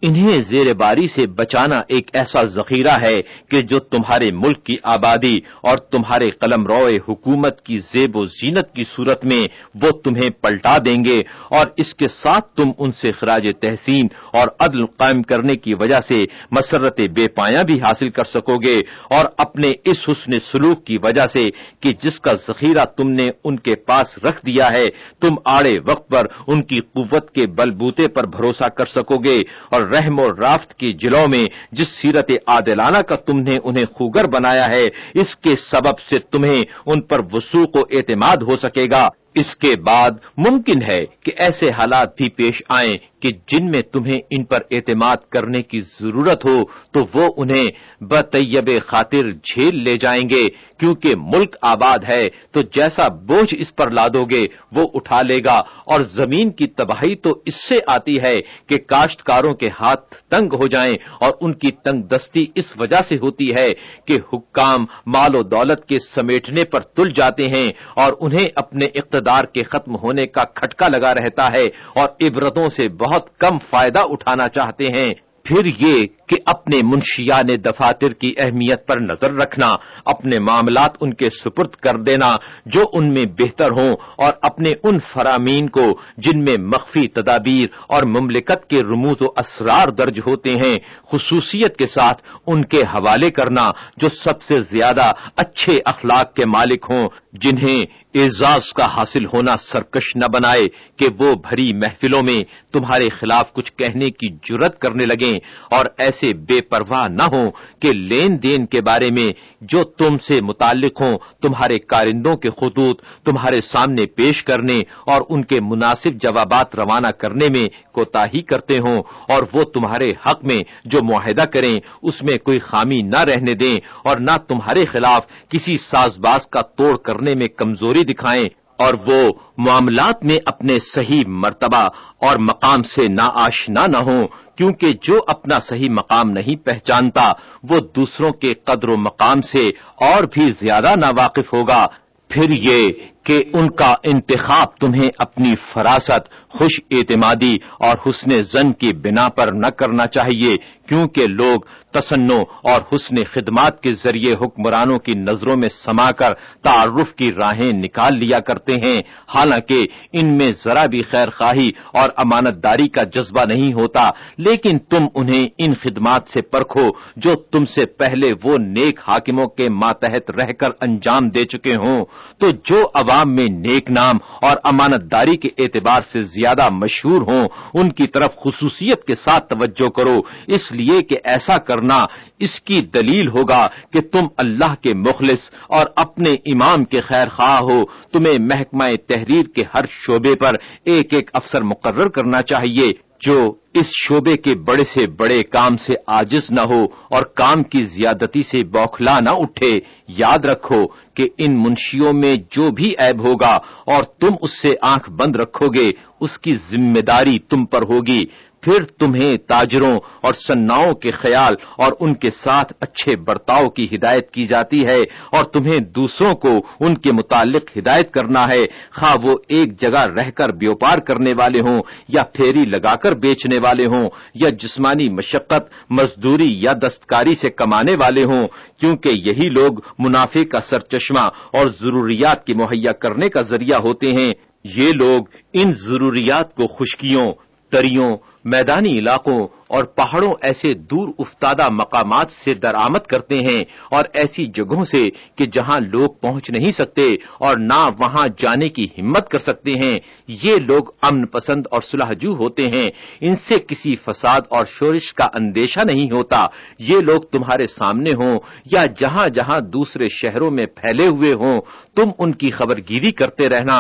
انہیں زیر باری سے بچانا ایک ایسا ذخیرہ ہے کہ جو تمہارے ملک کی آبادی اور تمہارے قلم روئے حکومت کی زیب و زینت کی صورت میں وہ تمہیں پلٹا دیں گے اور اس کے ساتھ تم ان سے خراج تحسین اور عدل قائم کرنے کی وجہ سے مسرت بے پایا بھی حاصل کر سکو گے اور اپنے اس حسن سلوک کی وجہ سے کہ جس کا ذخیرہ تم نے ان کے پاس رکھ دیا ہے، تم آڑے وقت پر ان کی قوت کے بلبوتے پر بھروسہ کر سکو گے اور رحم و رافت کی جلوں میں جس سیرت عادلانہ کا تم نے انہیں خوگر بنایا ہے، اس کے سبب سے تمہیں ان پر وسوق و اعتماد ہو سکے گا۔ اس کے بعد ممکن ہے کہ ایسے حالات بھی پیش آئیں کہ جن میں تمہیں ان پر اعتماد کرنے کی ضرورت ہو، تو وہ انہیں بطیب خاطر جھیل لے جائیں گے، کیونکہ ملک آباد ہے، تو جیسا بوجھ اس پر لادو گے، وہ اٹھا لے گا۔ اور زمین کی تباہی تو اس سے آتی ہے کہ کاشتکاروں کے ہاتھ تنگ ہو جائیں، اور ان کی تنگ دستی اس وجہ سے ہوتی ہے کہ حکام مال و دولت کے سمیٹنے پر تل جاتے ہیں، اور انہیں اپنے اقتدار کے ختم ہونے کا کھٹکا لگا رہتا ہے اور عبرتوں سے بہت کم فائدہ اٹھانا چاہتے ہیں۔ پھر یہ کہ اپنے منشیان دفاتر کی اہمیت پر نظر رکھنا، اپنے معاملات ان کے سپرد کر دینا جو ان میں بہتر ہوں اور اپنے ان فرامین کو جن میں مخفی تدابیر اور مملکت کے رموز و اسرار درج ہوتے ہیں، خصوصیت کے ساتھ ان کے حوالے کرنا جو سب سے زیادہ اچھے اخلاق کے مالک ہوں، جنہیں اعزاز کا حاصل ہونا سرکش نہ بنائے کہ وہ بھری محفلوں میں تمہارے خلاف کچھ کہنے کی جرت کرنے لگیں اور ایسے بے پرواہ نہ ہوں کہ لین دین کے بارے میں جو تم سے متعلق ہوں، تمہارے کارندوں کے خطوط، تمہارے سامنے پیش کرنے اور ان کے مناسب جوابات روانہ کرنے میں کوتا کرتے ہوں اور وہ تمہارے حق میں جو معاہدہ کریں، اس میں کوئی خامی نہ رہنے دیں اور نہ تمہارے خلاف کسی ساز باز کا توڑ کرنے میں کمزوری دکھائیں اور وہ معاملات میں اپنے صحیح مرتبہ اور مقام سے نا آشنا نہ ہوں۔ کیونکہ جو اپنا صحیح مقام نہیں پہچانتا، وہ دوسروں کے قدر و مقام سے اور بھی زیادہ ناواقف ہوگا۔ پھر یہ کہ ان کا انتخاب تمہیں اپنی فراست، خوش اعتمادی اور حسن زن کی بنا پر نہ کرنا چاہیے، کیونکہ لوگ تسنو اور حسن خدمات کے ذریعے حکمرانوں کی نظروں میں سما کر تعارف کی راہیں نکال لیا کرتے ہیں۔ حالانکہ ان میں ذرا بھی خیر خواہی اور امانت داری کا جذبہ نہیں ہوتا، لیکن تم انہیں ان خدمات سے پرکھو جو تم سے پہلے وہ نیک حاکموں کے ماتحت رہ کر انجام دے چکے ہوں۔ تو جو عوام میں نیک نام اور امانت داری کے اعتبار سے زیادہ مشہور ہوں، ان کی طرف خصوصیت کے ساتھ توجہ کرو۔ اس لیے کہ ایسا کرنا اس کی دلیل ہوگا کہ تم اللہ کے مخلص اور اپنے امام کے خیر خواہ ہو۔ تمہیں محکمہ تحریر کے ہر شعبے پر ایک ایک افسر مقرر کرنا چاہیے۔ جو اس شعبے کے بڑے سے بڑے کام سے آجز نہ ہو اور کام کی زیادتی سے بوکھلا نہ اٹھے، یاد رکھو کہ ان منشیوں میں جو بھی عیب ہوگا اور تم اس سے آنکھ بند رکھو گے، اس کی ذمہ داری تم پر ہوگی۔ پھر تمہیں تاجروں اور سناؤں کے خیال اور ان کے ساتھ اچھے برتاؤ کی ہدایت کی جاتی ہے اور تمہیں دوسروں کو ان کے متعلق ہدایت کرنا ہے۔ خواہ وہ ایک جگہ رہ کر بیوپار کرنے والے ہوں یا پھیری لگا کر بیچنے والے ہوں یا جسمانی مشقت، مزدوری یا دستکاری سے کمانے والے ہوں، کیونکہ یہی لوگ منافع کا سرچشمہ اور ضروریات کی مہیا کرنے کا ذریعہ ہوتے ہیں۔ یہ لوگ ان ضروریات کو خشکیوں، تریوں میدانی علاقوں اور پہاڑوں ایسے دور افتادہ مقامات سے درآمد کرتے ہیں اور ایسی جگہوں سے کہ جہاں لوگ پہنچ نہیں سکتے اور نہ وہاں جانے کی ہمت کر سکتے ہیں، یہ لوگ امن پسند اور سلحجو ہوتے ہیں، ان سے کسی فساد اور شورش کا اندیشہ نہیں ہوتا۔ یہ لوگ تمہارے سامنے ہوں یا جہاں جہاں دوسرے شہروں میں پھیلے ہوئے ہوں، تم ان کی خبر گیری کرتے رہنا۔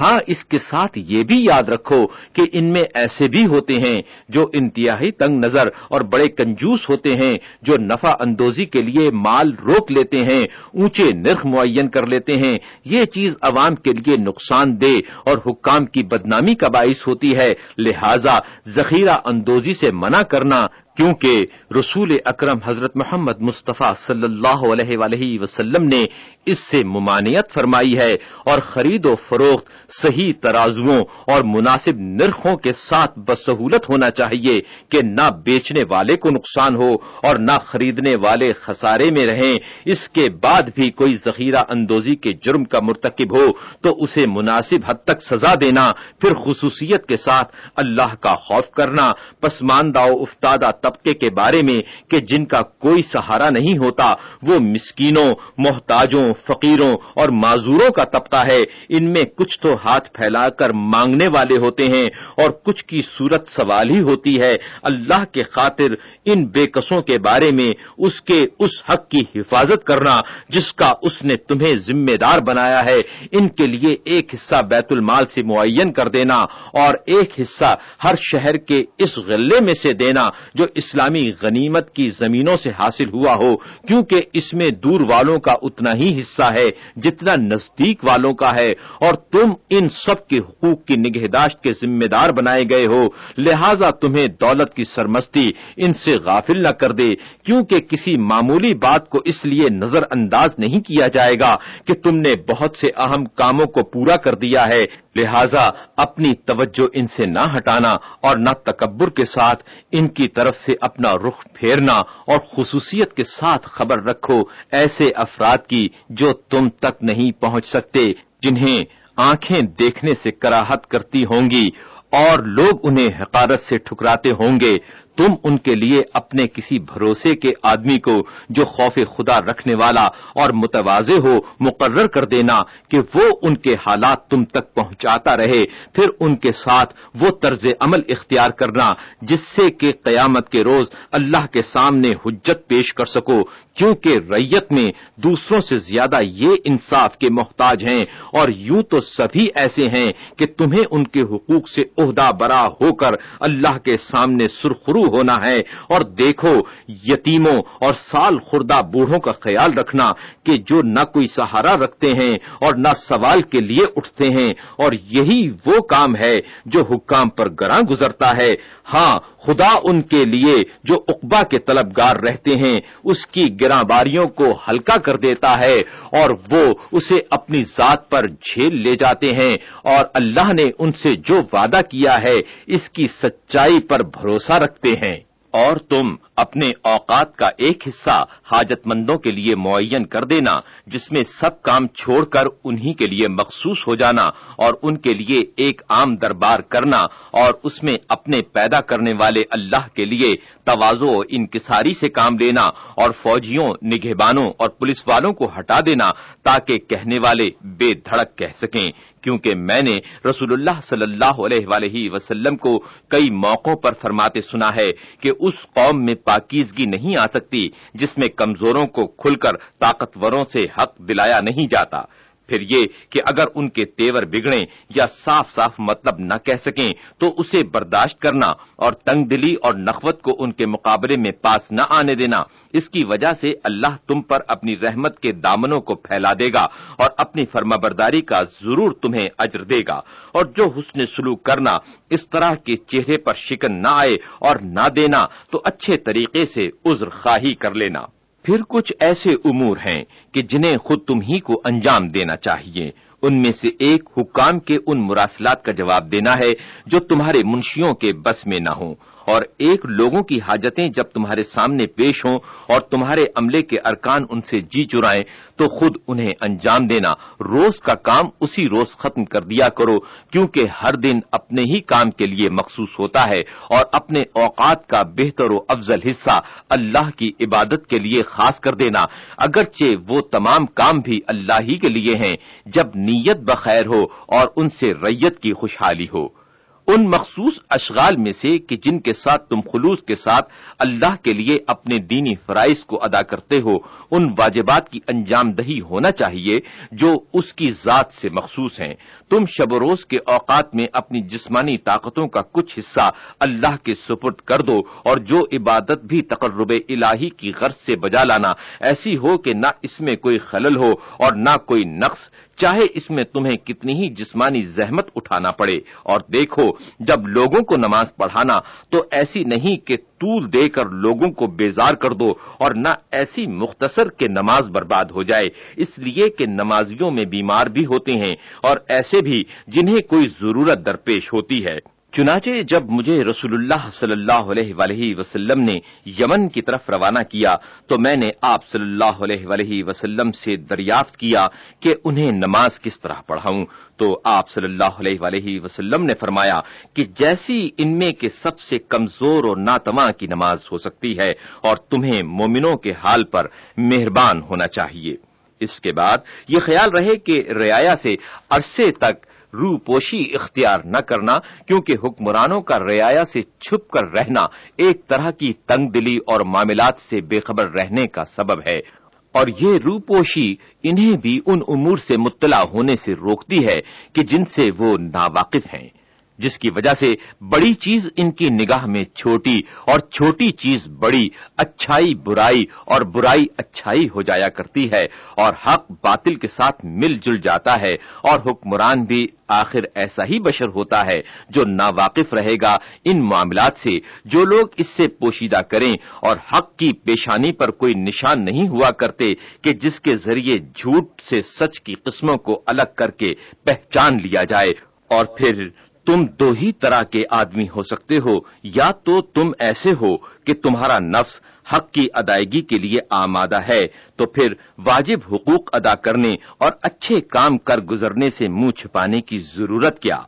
ہاں اس کے ساتھ یہ بھی یاد رکھو کہ ان میں ایسے بھی ہوتے ہیں جو انتہائی تنگ نظر اور بڑے کنجوس ہوتے ہیں جو نفع اندوزی کے لیے مال روک لیتے ہیں، اونچے نرخ معین کر لیتے ہیں۔ یہ چیز عوام کے لیے نقصان دہ اور حکام کی بدنامی کا باعث ہوتی ہے۔ لہذا ذخیرہ اندوزی سے منع کرنا کیونکہ رسول اکرم حضرت محمد مصطفیٰ صلی اللہ علیہ وآلہ وسلم نے اس سے ممانعت فرمائی ہے اور خرید و فروخت، صحیح ترازوؤں اور مناسب نرخوں کے ساتھ بسہولت ہونا چاہیے کہ نہ بیچنے والے کو نقصان ہو اور نہ خریدنے والے خسارے میں رہیں۔ اس کے بعد بھی کوئی ذخیرہ اندوزی کے جرم کا مرتکب ہو تو اسے مناسب حد تک سزا دینا، پھر خصوصیت کے ساتھ اللہ کا خوف کرنا، پسماندہ و افتادہ طبقے کے بارے میں کہ جن کا کوئی سہارا نہیں ہوتا، وہ مسکینوں، محتاجوں، فقیروں اور معذوروں کا طبقہ ہے۔ ان میں کچھ تو ہاتھ پھیلا کر مانگنے والے ہوتے ہیں اور کچھ کی صورت سوال ہی ہوتی ہے۔ اللہ کے خاطر ان بے قصوں کے بارے میں اس کے اس حق کی حفاظت کرنا جس کا اس نے تمہیں ذمہ دار بنایا ہے۔ ان کے لیے ایک حصہ بیت المال سے معین کر دینا اور ایک حصہ ہر شہر کے اس غلے میں سے دینا جو اسلامی غنیمت کی زمینوں سے حاصل ہوا ہو، کیونکہ اس میں دور والوں کا اتنا ہی حصہ ہے جتنا نزدیک والوں کا ہے، اور تم ان سب کے حقوق کی نگہداشت کے ذمہ دار بنائے گئے ہو۔ لہذا تمہیں دولت کی سرمستی ان سے غافل نہ کر دے، کیونکہ کسی معمولی بات کو اس لیے نظر انداز نہیں کیا جائے گا کہ تم نے بہت سے اہم کاموں کو پورا کر دیا ہے۔ لہذا اپنی توجہ ان سے نہ ہٹانا اور نہ تکبر کے ساتھ ان کی طرف سے اپنا رخ پھیرنا اور خصوصیت کے ساتھ خبر رکھو ایسے افراد کی جو تم تک نہیں پہنچ سکتے، جنہیں آنکھیں دیکھنے سے کراہت کرتی ہوں گی اور لوگ انہیں حقارت سے ٹھکراتے ہوں گے۔ تم ان کے لیے اپنے کسی بھروسے کے آدمی کو جو خوف خدا رکھنے والا اور متوازے ہو، مقرر کر دینا کہ وہ ان کے حالات تم تک پہنچاتا رہے۔ پھر ان کے ساتھ وہ طرز عمل اختیار کرنا جس سے کہ قیامت کے روز اللہ کے سامنے حجت پیش کر سکو، کیونکہ ریت میں دوسروں سے زیادہ یہ انصاف کے محتاج ہیں۔ اور یوں تو سبھی ایسے ہیں کہ تمہیں ان کے حقوق سے عہدہ برا ہو کر اللہ کے سامنے سرخرو ہونا ہے اور دیکھو یتیموں اور سال خوردہ بوڑھوں کا خیال رکھنا کہ جو نہ کوئی سہارا رکھتے ہیں اور نہ سوال کے لیے اٹھتے ہیں اور یہی وہ کام ہے جو حکام پر گراں گزرتا ہے۔ ہاں خدا ان کے لیے جو اقبا کے طلبگار رہتے ہیں، اس کی گراں باریوں کو ہلکا کر دیتا ہے اور وہ اسے اپنی ذات پر جھیل لے جاتے ہیں اور اللہ نے ان سے جو وعدہ کیا ہے، اس کی سچائی پر بھروسہ رکھتے ہیں۔ اور تم اپنے اوقات کا ایک حصہ حاجت مندوں کے لیے معین کر دینا، جس میں سب کام چھوڑ کر انہی کے لیے مخصوص ہو جانا اور ان کے لیے ایک عام دربار کرنا اور اس میں اپنے پیدا کرنے والے اللہ کے لیے توازو و انکساری سے کام لینا اور فوجیوں، نگہبانوں اور پولیس والوں کو ہٹا دینا تاکہ کہنے والے بے دھڑک کہہ سکیں۔ کیونکہ میں نے رسول اللہ صلی اللہ علیہ وآلہ وسلم کو کئی موقعوں پر فرماتے سنا ہے کہ اس قوم میں پاکیزگی نہیں آ سکتی جس میں کمزوروں کو کھل کر طاقتوروں سے حق دلایا نہیں جاتا۔ پھر یہ کہ اگر ان کے تیور بگڑیں یا صاف صاف مطلب نہ کہہ سکیں، تو اسے برداشت کرنا اور تنگ دلی اور نخوت کو ان کے مقابلے میں پاس نہ آنے دینا۔ اس کی وجہ سے اللہ تم پر اپنی رحمت کے دامنوں کو پھیلا دے گا اور اپنی فرما برداری کا ضرور تمہیں اجر دے گا۔ اور جو حسن سلوک کرنا اس طرح کے چہرے پر شکن نہ آئے اور نہ دینا، تو اچھے طریقے سے عذر خواہی کر لینا۔ پھر کچھ ایسے امور ہیں کہ جنہیں خود تم ہی کو انجام دینا چاہیے۔ ان میں سے ایک حکام کے ان مراسلات کا جواب دینا ہے جو تمہارے منشیوں کے بس میں نہ ہوں۔ اور ایک لوگوں کی حاجتیں جب تمہارے سامنے پیش ہوں اور تمہارے عملے کے ارکان ان سے جی چرائیں، تو خود انہیں انجام دینا۔ روز کا کام اسی روز ختم کر دیا کرو، کیونکہ ہر دن اپنے ہی کام کے لیے مخصوص ہوتا ہے اور اپنے اوقات کا بہتر و افضل حصہ اللہ کی عبادت کے لیے خاص کر دینا۔ اگرچہ وہ تمام کام بھی اللہ ہی کے لیے ہیں، جب نیت بخیر ہو اور ان سے ریت کی خوشحالی ہو۔ ان مخصوص اشغال میں سے کہ جن کے ساتھ تم خلوص کے ساتھ اللہ کے لیے اپنے دینی فرائض کو ادا کرتے ہو ان واجبات کی انجام دہی ہونا چاہیے جو اس کی ذات سے مخصوص ہیں۔ تم شب و روز کے اوقات میں اپنی جسمانی طاقتوں کا کچھ حصہ اللہ کے سپرد کر دو اور جو عبادت بھی تقرب الہی کی غرض سے بجا لانا، ایسی ہو کہ نہ اس میں کوئی خلل ہو اور نہ کوئی نقص، چاہے اس میں تمہیں کتنی ہی جسمانی زحمت اٹھانا پڑے۔ اور دیکھو، جب لوگوں کو نماز پڑھانا، تو ایسی نہیں کہ طول دے کر لوگوں کو بیزار کر دو اور نہ ایسی مختصر کہ نماز برباد ہو جائے۔ اس لیے کہ نمازیوں میں بیمار بھی ہوتے ہیں اور ایسے بھی جنہیں کوئی ضرورت درپیش ہوتی ہے۔ چنانچہ جب مجھے رسول اللہ صلی اللہ علیہ وآلہ وسلم نے یمن کی طرف روانہ کیا تو میں نے آپ صلی اللہ علیہ وآلہ وسلم سے دریافت کیا کہ انہیں نماز کس طرح پڑھاؤں۔ تو آپ صلی اللہ علیہ وآلہ وسلم نے فرمایا کہ جیسی ان میں کے سب سے کمزور اور ناتما کی نماز ہو سکتی ہے اور تمہیں مومنوں کے حال پر مہربان ہونا چاہیے۔ اس کے بعد یہ خیال رہے کہ رعایا سے عرصے تک رو پوشی اختیار نہ کرنا، کیونکہ حکمرانوں کا رعایا سے چھپ کر رہنا ایک طرح کی تنگ دلی اور معاملات سے بے خبر رہنے کا سبب ہے۔ اور یہ روپوشی انہیں بھی ان امور سے مطلع ہونے سے روکتی ہے کہ جن سے وہ ناواقف ہیں۔ جس کی وجہ سے بڑی چیز ان کی نگاہ میں چھوٹی اور چھوٹی چیز بڑی، اچھائی برائی اور برائی اچھائی ہو جایا کرتی ہے اور حق باطل کے ساتھ مل جل جاتا ہے اور حکمران بھی آخر ایسا ہی بشر ہوتا ہے جو ناواقف رہے گا ان معاملات سے، جو لوگ اس سے پوشیدہ کریں اور حق کی پیشانی پر کوئی نشان نہیں ہوا کرتے کہ جس کے ذریعے جھوٹ سے سچ کی قسموں کو الگ کر کے پہچان لیا جائے اور پھر تم دو ہی طرح کے آدمی ہو سکتے ہو، یا تو تم ایسے ہو کہ تمہارا نفس حق کی ادائیگی کے لیے آمادہ ہے، تو پھر واجب حقوق ادا کرنے اور اچھے کام کر گزرنے سے منہ چھپانے کی ضرورت کیا؟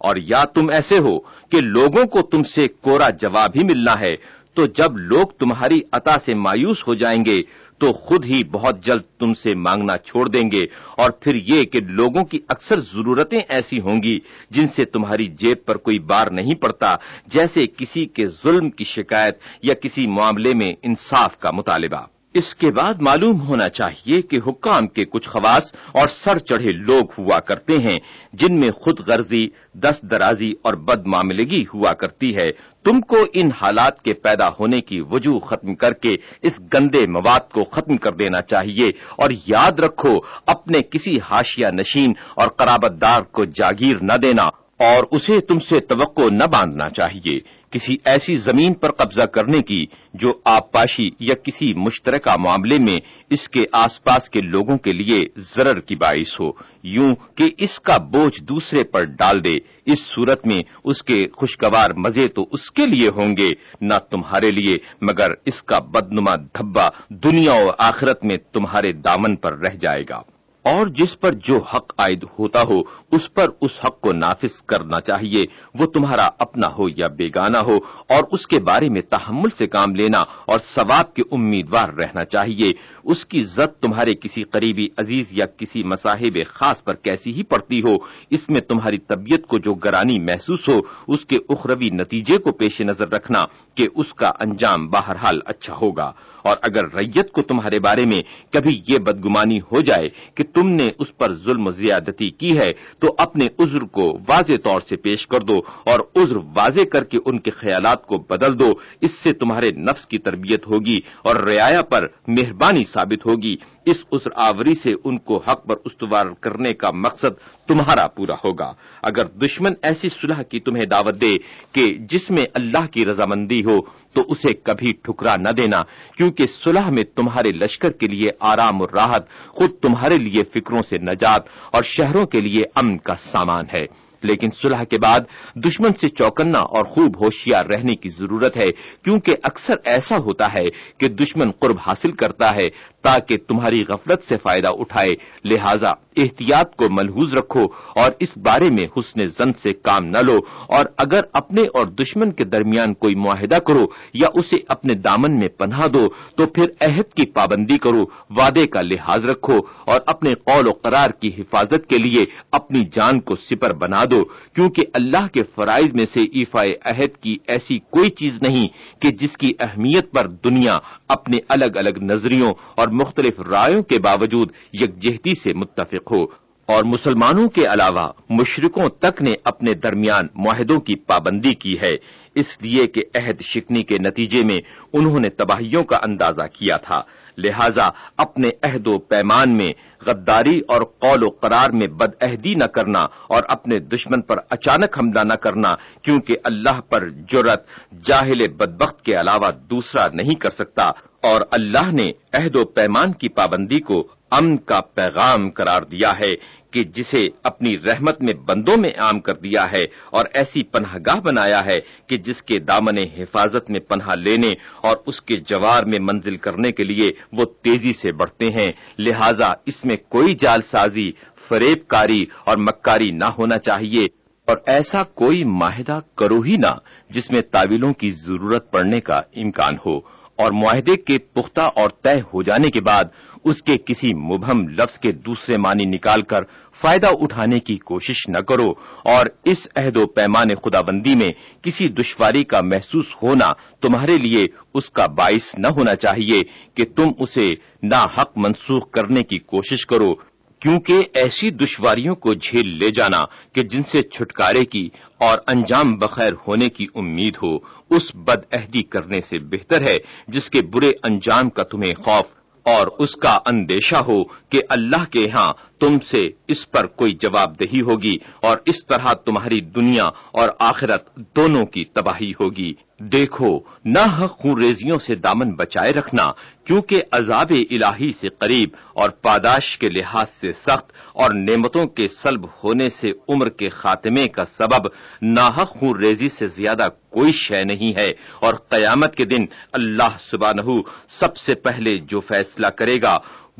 اور یا تم ایسے ہو کہ لوگوں کو تم سے کورا جواب ہی ملنا ہے، تو جب لوگ تمہاری عطا سے مایوس ہو جائیں گے تو خود ہی بہت جلد تم سے مانگنا چھوڑ دیں گے اور پھر یہ کہ لوگوں کی اکثر ضرورتیں ایسی ہوں گی جن سے تمہاری جیب پر کوئی بار نہیں پڑتا، جیسے کسی کے ظلم کی شکایت یا کسی معاملے میں انصاف کا مطالبہ۔ اس کے بعد معلوم ہونا چاہیے کہ حکام کے کچھ خواص اور سر چڑھے لوگ ہوا کرتے ہیں، جن میں خود غرضی، دست درازی اور بد معاملگی ہوا کرتی ہے۔ تم کو ان حالات کے پیدا ہونے کی وجوہ ختم کر کے اس گندے مواد کو ختم کر دینا چاہیے اور یاد رکھو، اپنے کسی حاشیہ نشین اور قرابت دار کو جاگیر نہ دینا اور اسے تم سے توقع نہ باندھنا چاہیے۔ کسی ایسی زمین پر قبضہ کرنے کی جو آپ پاشی یا کسی مشترکہ معاملے میں اس کے آس پاس کے لوگوں کے لیے ضرر کی باعث ہو، یوں کہ اس کا بوجھ دوسرے پر ڈال دے، اس صورت میں اس کے خوشگوار مزے تو اس کے لیے ہوں گے، نہ تمہارے لیے، مگر اس کا بدنما دھبا دنیا و آخرت میں تمہارے دامن پر رہ جائے گا۔ اور جس پر جو حق عائد ہوتا ہو، اس پر اس حق کو نافذ کرنا چاہیے۔ وہ تمہارا اپنا ہو یا بیگانہ ہو، اور اس کے بارے میں تحمل سے کام لینا اور ثواب کے امیدوار رہنا چاہیے۔ اس کی زد تمہارے کسی قریبی عزیز یا کسی مصاحب خاص پر کیسی ہی پڑتی ہو، اس میں تمہاری طبیعت کو جو گرانی محسوس ہو، اس کے اخروی نتیجے کو پیش نظر رکھنا کہ اس کا انجام بہرحال اچھا ہوگا۔ اور اگر ریت کو تمہارے بارے میں کبھی یہ بدگمانی ہو جائے کہ تم نے اس پر ظلم و زیادتی کی ہے، تو اپنے عذر کو واضح طور سے پیش کر دو اور عذر واضح کر کے ان کے خیالات کو بدل دو۔ اس سے تمہارے نفس کی تربیت ہوگی اور رعایا پر مہربانی ثابت ہوگی۔ اس عذر آوری سے ان کو حق پر استوار کرنے کا مقصد تمہارا پورا ہوگا۔ اگر دشمن ایسی صلح کی تمہیں دعوت دے کہ جس میں اللہ کی رضامندی ہو، تو اسے کبھی ٹھکرا نہ دینا، کیونکہ صلح میں تمہارے لشکر کے لیے آرام اور راحت، خود تمہارے لیے فکروں سے نجات اور شہروں کے لیے امن کا سامان ہے۔ لیکن صلح کے بعد دشمن سے چوکنا اور خوب ہوشیار رہنے کی ضرورت ہے، کیونکہ اکثر ایسا ہوتا ہے کہ دشمن قرب حاصل کرتا ہے تاکہ تمہاری غفلت سے فائدہ اٹھائے۔ لہذا احتیاط کو ملحوظ رکھو اور اس بارے میں حسن زن سے کام نہ لو اور اگر اپنے اور دشمن کے درمیان کوئی معاہدہ کرو یا اسے اپنے دامن میں پناہ دو تو پھر عہد کی پابندی کرو، وعدے کا لحاظ رکھو اور اپنے قول و قرار کی حفاظت کے لیے اپنی جان کو سپر بنا دو۔ کیونکہ اللہ کے فرائض میں سے ایفائے عہد کی ایسی کوئی چیز نہیں کہ جس کی اہمیت پر دنیا اپنے الگ الگ نظریوں اور مختلف رائےوں کے باوجود یکجہتی سے متفق ہو اور مسلمانوں کے علاوہ مشرقوں تک نے اپنے درمیان معاہدوں کی پابندی کی ہے۔ اس لیے کہ عہد شکنی کے نتیجے میں انہوں نے تباہیوں کا اندازہ کیا تھا۔ لہذا اپنے عہد و پیمان میں غداری اور قول و قرار میں بد عہدی نہ کرنا اور اپنے دشمن پر اچانک حملہ نہ کرنا، کیونکہ اللہ پر جرت جاہل بدبخت کے علاوہ دوسرا نہیں کر سکتا۔ اور اللہ نے عہد و پیمان کی پابندی کو امن کا پیغام قرار دیا ہے کہ جسے اپنی رحمت میں بندوں میں عام کر دیا ہے اور ایسی پناہ گاہ بنایا ہے کہ جس کے دامن حفاظت میں پناہ لینے اور اس کے جوار میں منزل کرنے کے لیے وہ تیزی سے بڑھتے ہیں۔ لہذا اس میں کوئی جال سازی، فریب کاری اور مکاری نہ ہونا چاہیے اور ایسا کوئی معاہدہ کرو ہی نہ جس میں تعویلوں کی ضرورت پڑنے کا امکان ہو۔ اور معاہدے کے پختہ اور طے ہو جانے کے بعد اس کے کسی مبہم لفظ کے دوسرے معنی نکال کر فائدہ اٹھانے کی کوشش نہ کرو اور اس عہد و پیمان خدا بندی میں کسی دشواری کا محسوس ہونا تمہارے لیے اس کا باعث نہ ہونا چاہیے کہ تم اسے نا حق منسوخ کرنے کی کوشش کرو، کیونکہ ایسی دشواریوں کو جھیل لے جانا کہ جن سے چھٹکارے کی اور انجام بخیر ہونے کی امید ہو، اس بد عہدی کرنے سے بہتر ہے جس کے برے انجام کا تمہیں خوف اور اس کا اندیشہ ہو کہ اللہ کے ہاں تم سے اس پر کوئی جواب دہی ہوگی اور اس طرح تمہاری دنیا اور آخرت دونوں کی تباہی ہوگی۔ دیکھو، نہ خون ریزیوں سے دامن بچائے رکھنا، کیونکہ عذاب الہی سے قریب اور پاداش کے لحاظ سے سخت اور نعمتوں کے سلب ہونے سے عمر کے خاتمے کا سبب ناحق خون ریزی سے زیادہ کوئی شے نہیں ہے اور قیامت کے دن اللہ سبحانہ سب سے پہلے جو فیصلہ کرے گا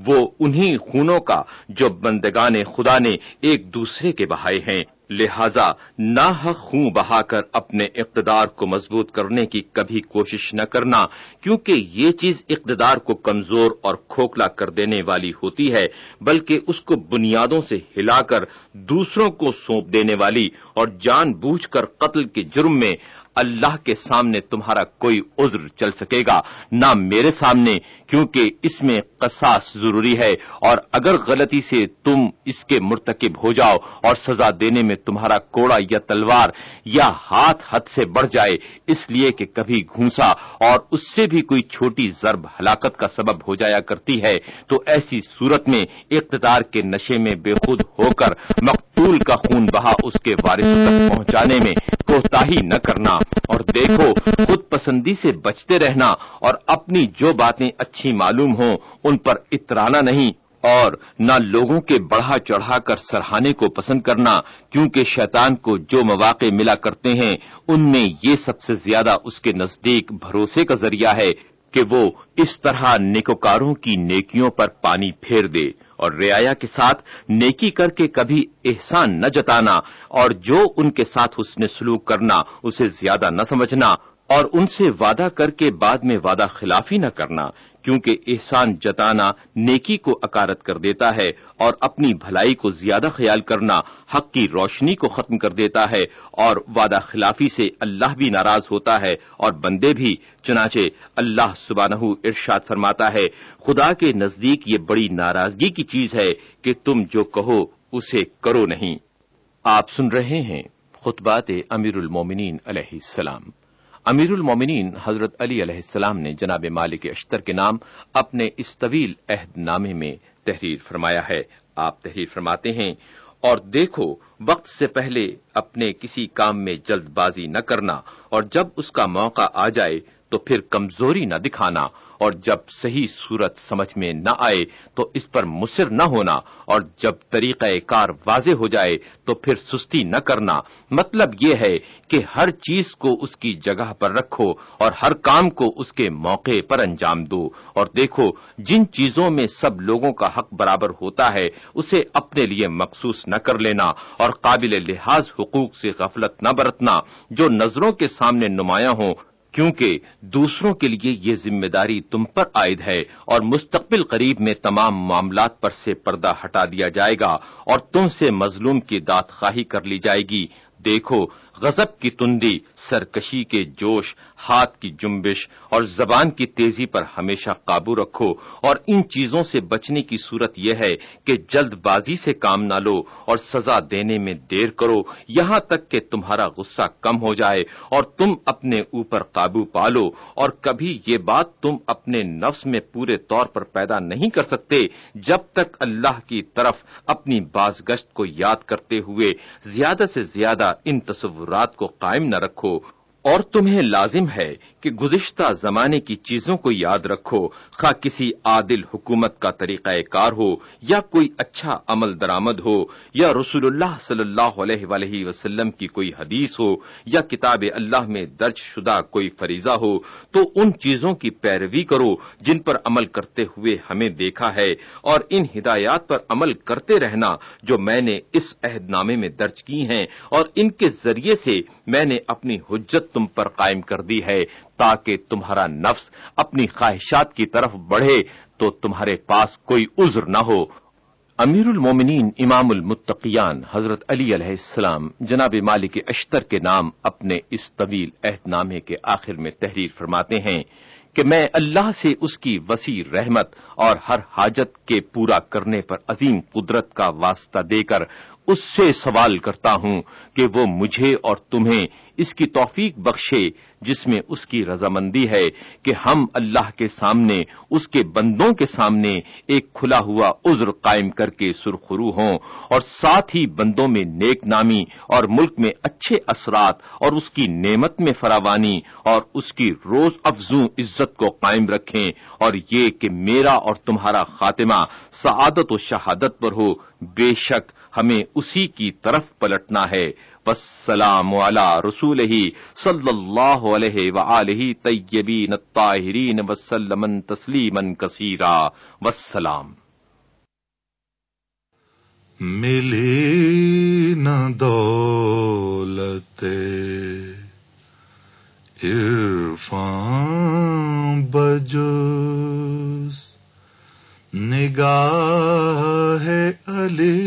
وہ انہی خونوں کا جو بندگان خدا نے ایک دوسرے کے بہائے ہیں۔ لہذا ناحق خون بہا کر اپنے اقتدار کو مضبوط کرنے کی کبھی کوشش نہ کرنا، کیونکہ یہ چیز اقتدار کو کمزور اور کھوکھلا کر دینے والی ہوتی ہے، بلکہ اس کو بنیادوں سے ہلا کر دوسروں کو سونپ دینے والی اور جان بوجھ کر قتل کے جرم میں اللہ کے سامنے تمہارا کوئی عذر چل سکے گا، نہ میرے سامنے، کیونکہ اس میں قصاص ضروری ہے۔ اور اگر غلطی سے تم اس کے مرتکب ہو جاؤ اور سزا دینے میں تمہارا کوڑا یا تلوار یا ہاتھ حد سے بڑھ جائے، اس لیے کہ کبھی گھونسا اور اس سے بھی کوئی چھوٹی ضرب ہلاکت کا سبب ہو جایا کرتی ہے، تو ایسی صورت میں اقتدار کے نشے میں بے خود ہو کر مقتول کا خون بہا اس کے وارث تک پہنچانے میں کوتا نہ کرنا اور دیکھو، خود پسندی سے بچتے رہنا اور اپنی جو باتیں اچھی معلوم ہوں، ان پر اترانا نہیں اور نہ لوگوں کے بڑھا چڑھا کر سرہانے کو پسند کرنا، کیونکہ شیطان کو جو مواقع ملا کرتے ہیں، ان میں یہ سب سے زیادہ اس کے نزدیک بھروسے کا ذریعہ ہے کہ وہ اس طرح نکوکاروں کی نیکیوں پر پانی پھیر دے اور رعایا کے ساتھ نیکی کر کے کبھی احسان نہ جتانا اور جو ان کے ساتھ اس نے سلوک کرنا اسے زیادہ نہ سمجھنا اور ان سے وعدہ کر کے بعد میں وعدہ خلافی نہ کرنا۔ کیونکہ احسان جتانا نیکی کو اکارت کر دیتا ہے اور اپنی بھلائی کو زیادہ خیال کرنا حق کی روشنی کو ختم کر دیتا ہے اور وعدہ خلافی سے اللہ بھی ناراض ہوتا ہے اور بندے بھی، چنانچہ اللہ سبحانہ ارشاد فرماتا ہے، خدا کے نزدیک یہ بڑی ناراضگی کی چیز ہے کہ تم جو کہو اسے کرو نہیں۔ آپ سن رہے ہیں خطبات امیر المومنین علیہ السلام۔ امیر المومنین حضرت علی علیہ السلام نے جناب مالک اشتر کے نام اپنے اس طویل عہد نامے میں تحریر فرمایا ہے۔ آپ تحریر فرماتے ہیں اور دیکھو، وقت سے پہلے اپنے کسی کام میں جلد بازی نہ کرنا اور جب اس کا موقع آ جائے تو پھر کمزوری نہ دکھانا۔ اور جب صحیح صورت سمجھ میں نہ آئے تو اس پر مصر نہ ہونا، اور جب طریقہ کار واضح ہو جائے تو پھر سستی نہ کرنا۔ مطلب یہ ہے کہ ہر چیز کو اس کی جگہ پر رکھو اور ہر کام کو اس کے موقع پر انجام دو۔ اور دیکھو، جن چیزوں میں سب لوگوں کا حق برابر ہوتا ہے، اسے اپنے لیے مخصوص نہ کر لینا اور قابل لحاظ حقوق سے غفلت نہ برتنا۔ جو نظروں کے سامنے نمایاں ہوں کیونکہ دوسروں کے لیے یہ ذمہ داری تم پر عائد ہے اور مستقبل قریب میں تمام معاملات پر سے پردہ ہٹا دیا جائے گا اور تم سے مظلوم کی دات خواہی کر لی جائے گی۔ دیکھو غزب کی تندی، سرکشی کے جوش، ہاتھ کی جنبش اور زبان کی تیزی پر ہمیشہ قابو رکھو اور ان چیزوں سے بچنے کی صورت یہ ہے کہ جلد بازی سے کام نہ لو اور سزا دینے میں دیر کرو، یہاں تک کہ تمہارا غصہ کم ہو جائے اور تم اپنے اوپر قابو پالو اور کبھی یہ بات تم اپنے نفس میں پورے طور پر پیدا نہیں کر سکتے جب تک اللہ کی طرف اپنی باز گشت کو یاد کرتے ہوئے زیادہ سے زیادہ ان تصور رات کو قائم نہ رکھو۔ اور تمہیں لازم ہے کہ گزشتہ زمانے کی چیزوں کو یاد رکھو، خواہ کسی عادل حکومت کا طریقہ کار ہو یا کوئی اچھا عمل درآمد ہو، یا رسول اللہ صلی اللہ علیہ وآلہ وسلم کی کوئی حدیث ہو یا کتاب اللہ میں درج شدہ کوئی فریضہ ہو، تو ان چیزوں کی پیروی کرو جن پر عمل کرتے ہوئے ہمیں دیکھا ہے اور ان ہدایات پر عمل کرتے رہنا جو میں نے اس عہد نامے میں درج کی ہیں اور ان کے ذریعے سے میں نے اپنی حجت تم پر قائم کر دی ہے تاکہ تمہارا نفس اپنی خواہشات کی طرف بڑھے، تو تمہارے پاس کوئی عذر نہ ہو۔ امیر المومنین امام المتقیان حضرت علی علیہ السلام جناب مالک اشتر کے نام اپنے اس طویل عہد نامے کے آخر میں تحریر فرماتے ہیں کہ میں اللہ سے اس کی وسیع رحمت اور ہر حاجت کے پورا کرنے پر عظیم قدرت کا واسطہ دے کر اس سے سوال کرتا ہوں کہ وہ مجھے اور تمہیں اس کی توفیق بخشے جس میں اس کی رضامندی ہے کہ ہم اللہ کے سامنے، اس کے بندوں کے سامنے ایک کھلا ہوا عذر قائم کر کے سرخرو ہوں اور ساتھ ہی بندوں میں نیک نامی اور ملک میں اچھے اثرات اور اس کی نعمت میں فراوانی اور اس کی روز افزوں عزت کو قائم رکھیں اور یہ کہ میرا اور تمہارا خاتمہ سعادت و شہادت پر ہو، بے شک ہمیں اسی کی طرف پلٹنا ہے۔ والسلام علی رسول ہی صلی اللہ علیہ وآلہ طیبین الطاہرین وسلم تسلیما کثیرا۔ والسلام۔ ملی نہ دولت عرفان بجوس نگاہ علی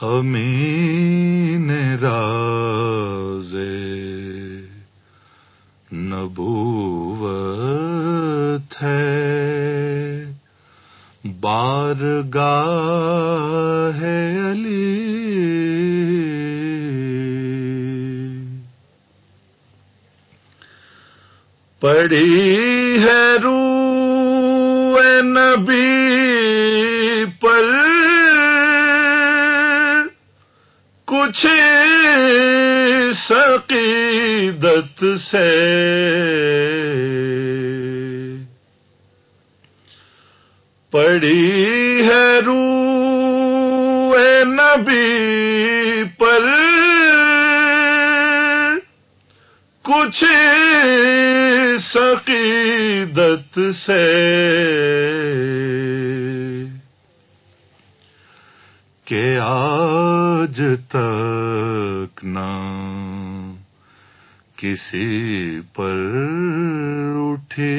امین راز نبوت ہے بارگاہ علی پڑی ہے رو نبی پر۔ کچھ سقیدت سے۔ پڑی ہے رو نبی پر۔ کچھ سقیدت سے۔ کہ آج تک نہ کسی پر اٹھی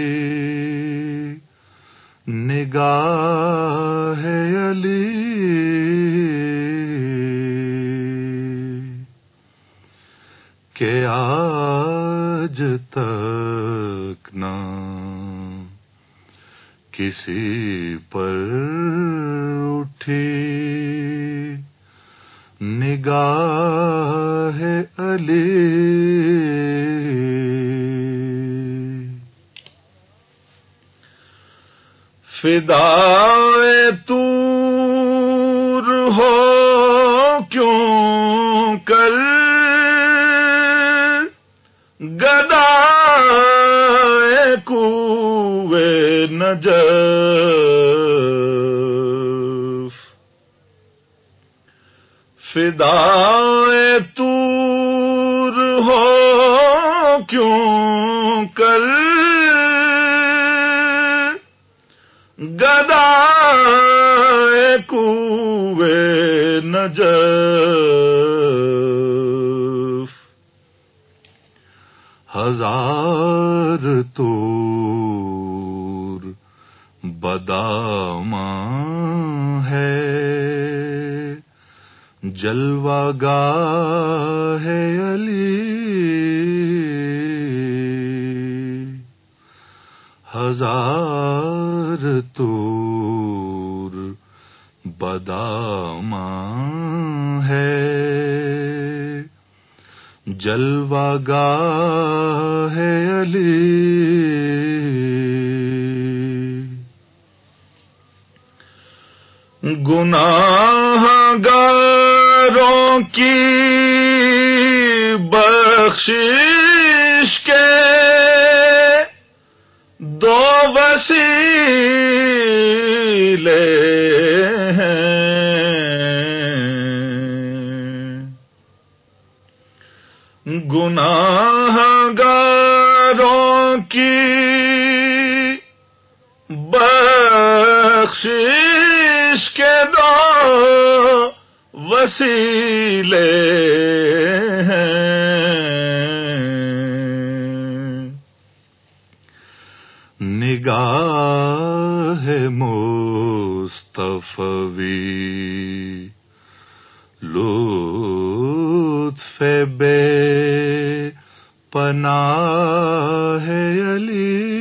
نگاہ علی۔ کہ آج تک نہ کسی پر اٹھی۔ نگاہ علی۔ فدا تور ہو کیوں کر کوے نجف۔ فدا تور ہو کیوں کر؟ گدا کوے نجف۔ ہزار تور بدام ہے۔ جلوہ گاہ ہے علی۔ ہزار تور بدام ہے۔ جلوہ گاہ ہے علی۔ گناہ گاروں کی بخشش کے دو وسیلے ہیں۔ گناہ گاروں کی بخشش کے دو وسیلے ہیں۔ نگاہ مصطفی لطف بے پناہ علی۔